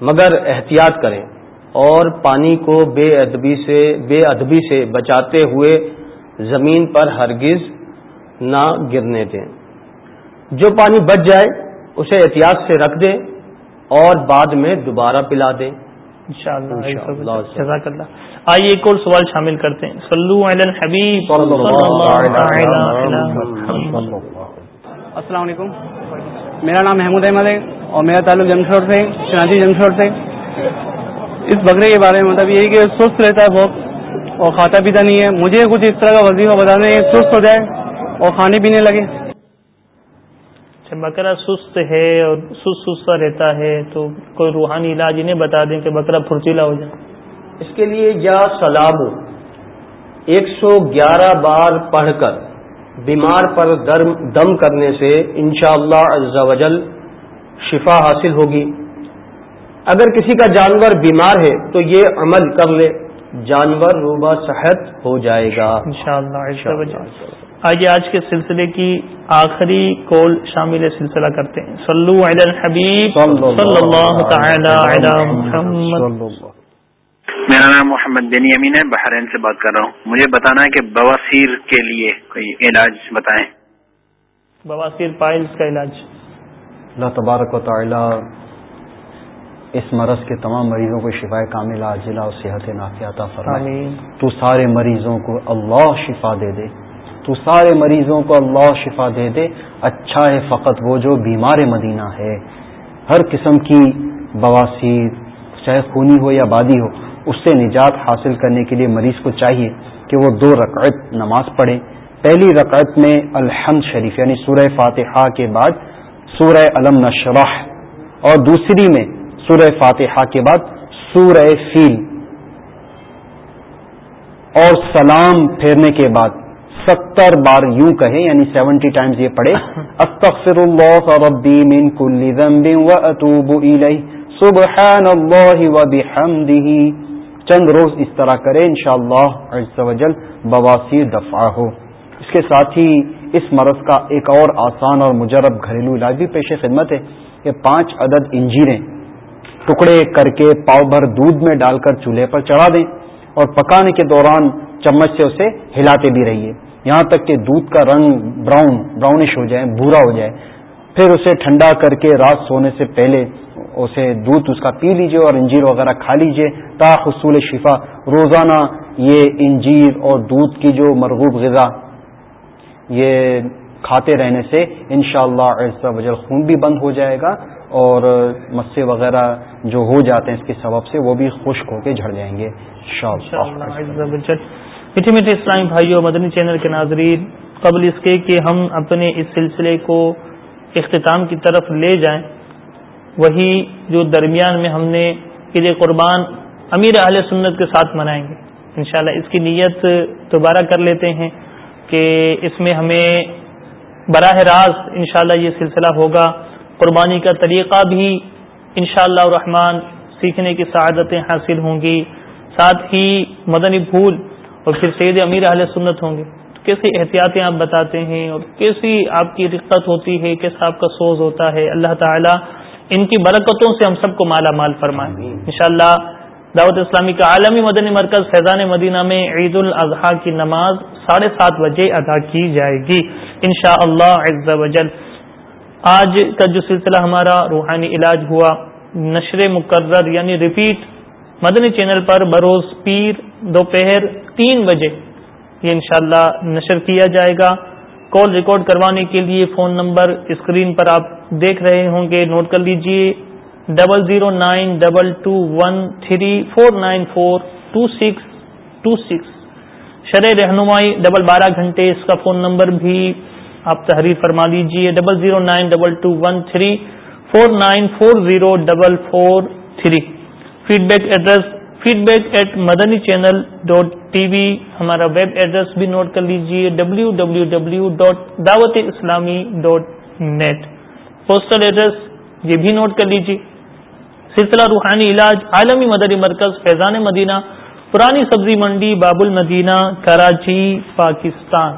مگر احتیاط کریں۔ اور پانی کو بے ادبی سے، بے ادبی سے بچاتے ہوئے زمین پر ہرگز نہ گرنے دیں۔ جو پانی بچ جائے اسے احتیاط سے رکھ دیں اور بعد میں دوبارہ پلا دیں۔ جزاک اللہ آئیے ایک اور سوال شامل کرتے ہیں۔ سلو حبیب السلام علیکم۔ میرا نام محمود احمد ہے اور میرا تعلق جمشور سے شناجی جمشور سے۔ اس بکرے کے بارے میں مطلب یہی کہ سست رہتا ہے بہت۔ اور کھاتا پیتا نہیں ہے۔ مجھے کچھ اس طرح کا وظیفہ بتانے سست ہو جائے اور کھانے پینے لگے۔ اچھا بکرا سست ہے اور سست سستا رہتا ہے تو کوئی روحانی علاج انہیں بتا دیں کہ بکرا پھرتیلا ہو جائے۔ اس کے لیے یا سلاب ایک سو گیارہ بار پڑھ کر بیمار پر دم کرنے سے انشاءاللہ شاء اللہ شفا حاصل ہوگی۔ اگر کسی کا جانور بیمار ہے تو یہ عمل کر لے۔ جانور روبہ صحت ہو جائے گا۔ انشاءاللہ آئیے آج کے سلسلے کی آخری کول شامل سلسلہ کرتے ہیں۔ صلو علی الحبیب صلی اللہ تعالی علی محمد۔ میرا نام محمد بنی امین ہے بحرین سے بات کر رہا ہوں۔ مجھے بتانا ہے کہ بواسیر کے لیے کوئی علاج بتائیں۔ بواسیر پائلس کا علاج۔ اللہ تبارک و تعالی اس مرض کے تمام مریضوں کو شفا کامل عاجلہ اور صحت نافیاتہ فرمائے۔ تو سارے مریضوں کو اللہ شفا دے دے۔ تو سارے مریضوں کو اللہ شفا دے دے۔ اچھا ہے فقط وہ جو بیمار مدینہ ہے۔ ہر قسم کی بواسیر چاہے خونی ہو یا بادی ہو اس سے نجات حاصل کرنے کے لیے مریض کو چاہیے کہ وہ دو رکعت نماز پڑھے۔ پہلی رکعت میں الحمد شریف یعنی سورہ فاتحہ کے بعد سورہ علم نشرح اور دوسری میں سورہ فاتحہ کے بعد سورہ فیل اور سلام پھیرنے کے بعد ستر بار یوں کہے یعنی سیونٹی ٹائمز یہ پڑھے استغفر اللہ ربی من کل ذنب و سبحان اللہ و بحمدہ۔ چند روز اس طرح کرے انشاءاللہ شاء اللہ بواسیر دفاع ہو۔ اس کے ساتھ ہی اس مرض کا ایک اور آسان اور مجرب گھریلو علاج بھی پیش خدمت ہے کہ پانچ عدد انجیریں ٹکڑے کر کے پاؤ بھر دودھ میں ڈال کر چولہے پر چڑھا دیں اور پکانے کے دوران چمچ سے اسے ہلاتے بھی رہیے۔ یہاں تک کہ دودھ کا رنگ براؤن، براؤنش ہو جائے، بھورا ہو جائے۔ پھر اسے ٹھنڈا کر کے رات سونے سے پہلے اسے دودھ اس کا پی لیجیے اور انجیر وغیرہ کھا لیجیے۔ تا حصول شفا۔ روزانہ یہ انجیر اور دودھ کی جو مرغوب غذا، یہ کھاتے رہنے سے انشاءاللہ شاء اللہ خون بھی بند ہو جائے گا اور مسے وغیرہ جو ہو جاتے ہیں اس کے سبب سے وہ بھی خشک ہو کے جھڑ جائیں گے۔ میٹھے میٹھے اسلامی بھائیوں مدنی چینل کے ناظرین، قبل اس کے کہ ہم اپنے اس سلسلے کو اختتام کی طرف لے جائیں، وہی جو درمیان میں ہم نے عید قربان امیر اہل سنت کے ساتھ منائیں گے۔ انشاءاللہ اس کی نیت دوبارہ کر لیتے ہیں کہ اس میں ہمیں براہ راست انشاءاللہ یہ سلسلہ ہوگا۔ قربانی کا طریقہ بھی انشاءاللہ اللہ الرحمن سیکھنے کی سعادتیں حاصل ہوں گی۔ ساتھ ہی مدنی پھول اور پھر سید امیر اہل سنت ہوں گے۔ کیسی احتیاطیں آپ بتاتے ہیں اور کیسی آپ کی رقت ہوتی ہے کیسا آپ کا سوز ہوتا ہے اللہ تعالی ان کی برکتوں سے ہم سب کو مالا مال فرمائیں انشاءاللہ دعوت اسلامی کا عالمی مدنی مرکز فیضان مدینہ میں عید الاضحیٰ کی نماز ساڑھے سات بجے ادا کی جائے گی۔ ان شاء اللہ آج کا جو سلسلہ ہمارا روحانی علاج ہوا، نشر مقرر یعنی ریپیٹ مدنی چینل پر بروز پیر دوپہر تین بجے یہ انشاءاللہ نشر کیا جائے گا۔ کال ریکارڈ کروانے کے لیے فون نمبر اسکرین پر آپ دیکھ رہے ہوں گے، نوٹ کر لیجیے۔ Double zero nine double two one three four nine four two six two six شرح رہنمائی ڈبل بارہ گھنٹے، اس کا فون نمبر بھی آپ تحریر فرما لیجیے، double zero nine double two one three four nine four zero double four three. Feedback address feedback at Madani Channel dot T V, ہمارا ویب ایڈریس بھی نوٹ کر لیجیے ڈبلو ڈبلو ڈبلو ڈاٹ دعوت اسلامی ڈاٹ نیٹ۔ پوسٹل ایڈریس یہ بھی note کر لیجیے سلسلہ روحانی علاج عالمی مدنی مرکز فیضان مدینہ پرانی سبزی منڈی باب المدینہ کراچی، پاکستان۔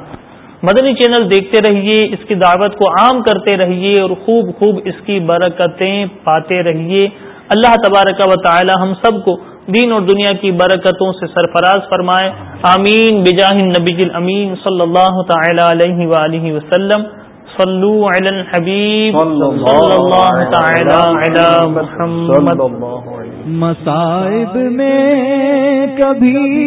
مدنی چینل دیکھتے رہیے، اس کی دعوت کو عام کرتے رہیے اور خوب خوب اس کی برکتیں پاتے رہیے۔ اللہ تبارک و تعالی ہم سب کو دین اور دنیا کی برکتوں سے سرفراز فرمائے۔ آمین۔ بجاہ نبی الامین صلی اللہ تعالی علیہ وآلہ وسلم۔ صلو علی الحبیب صلی اللہ تعالی علی محمد مصائب میں کبھی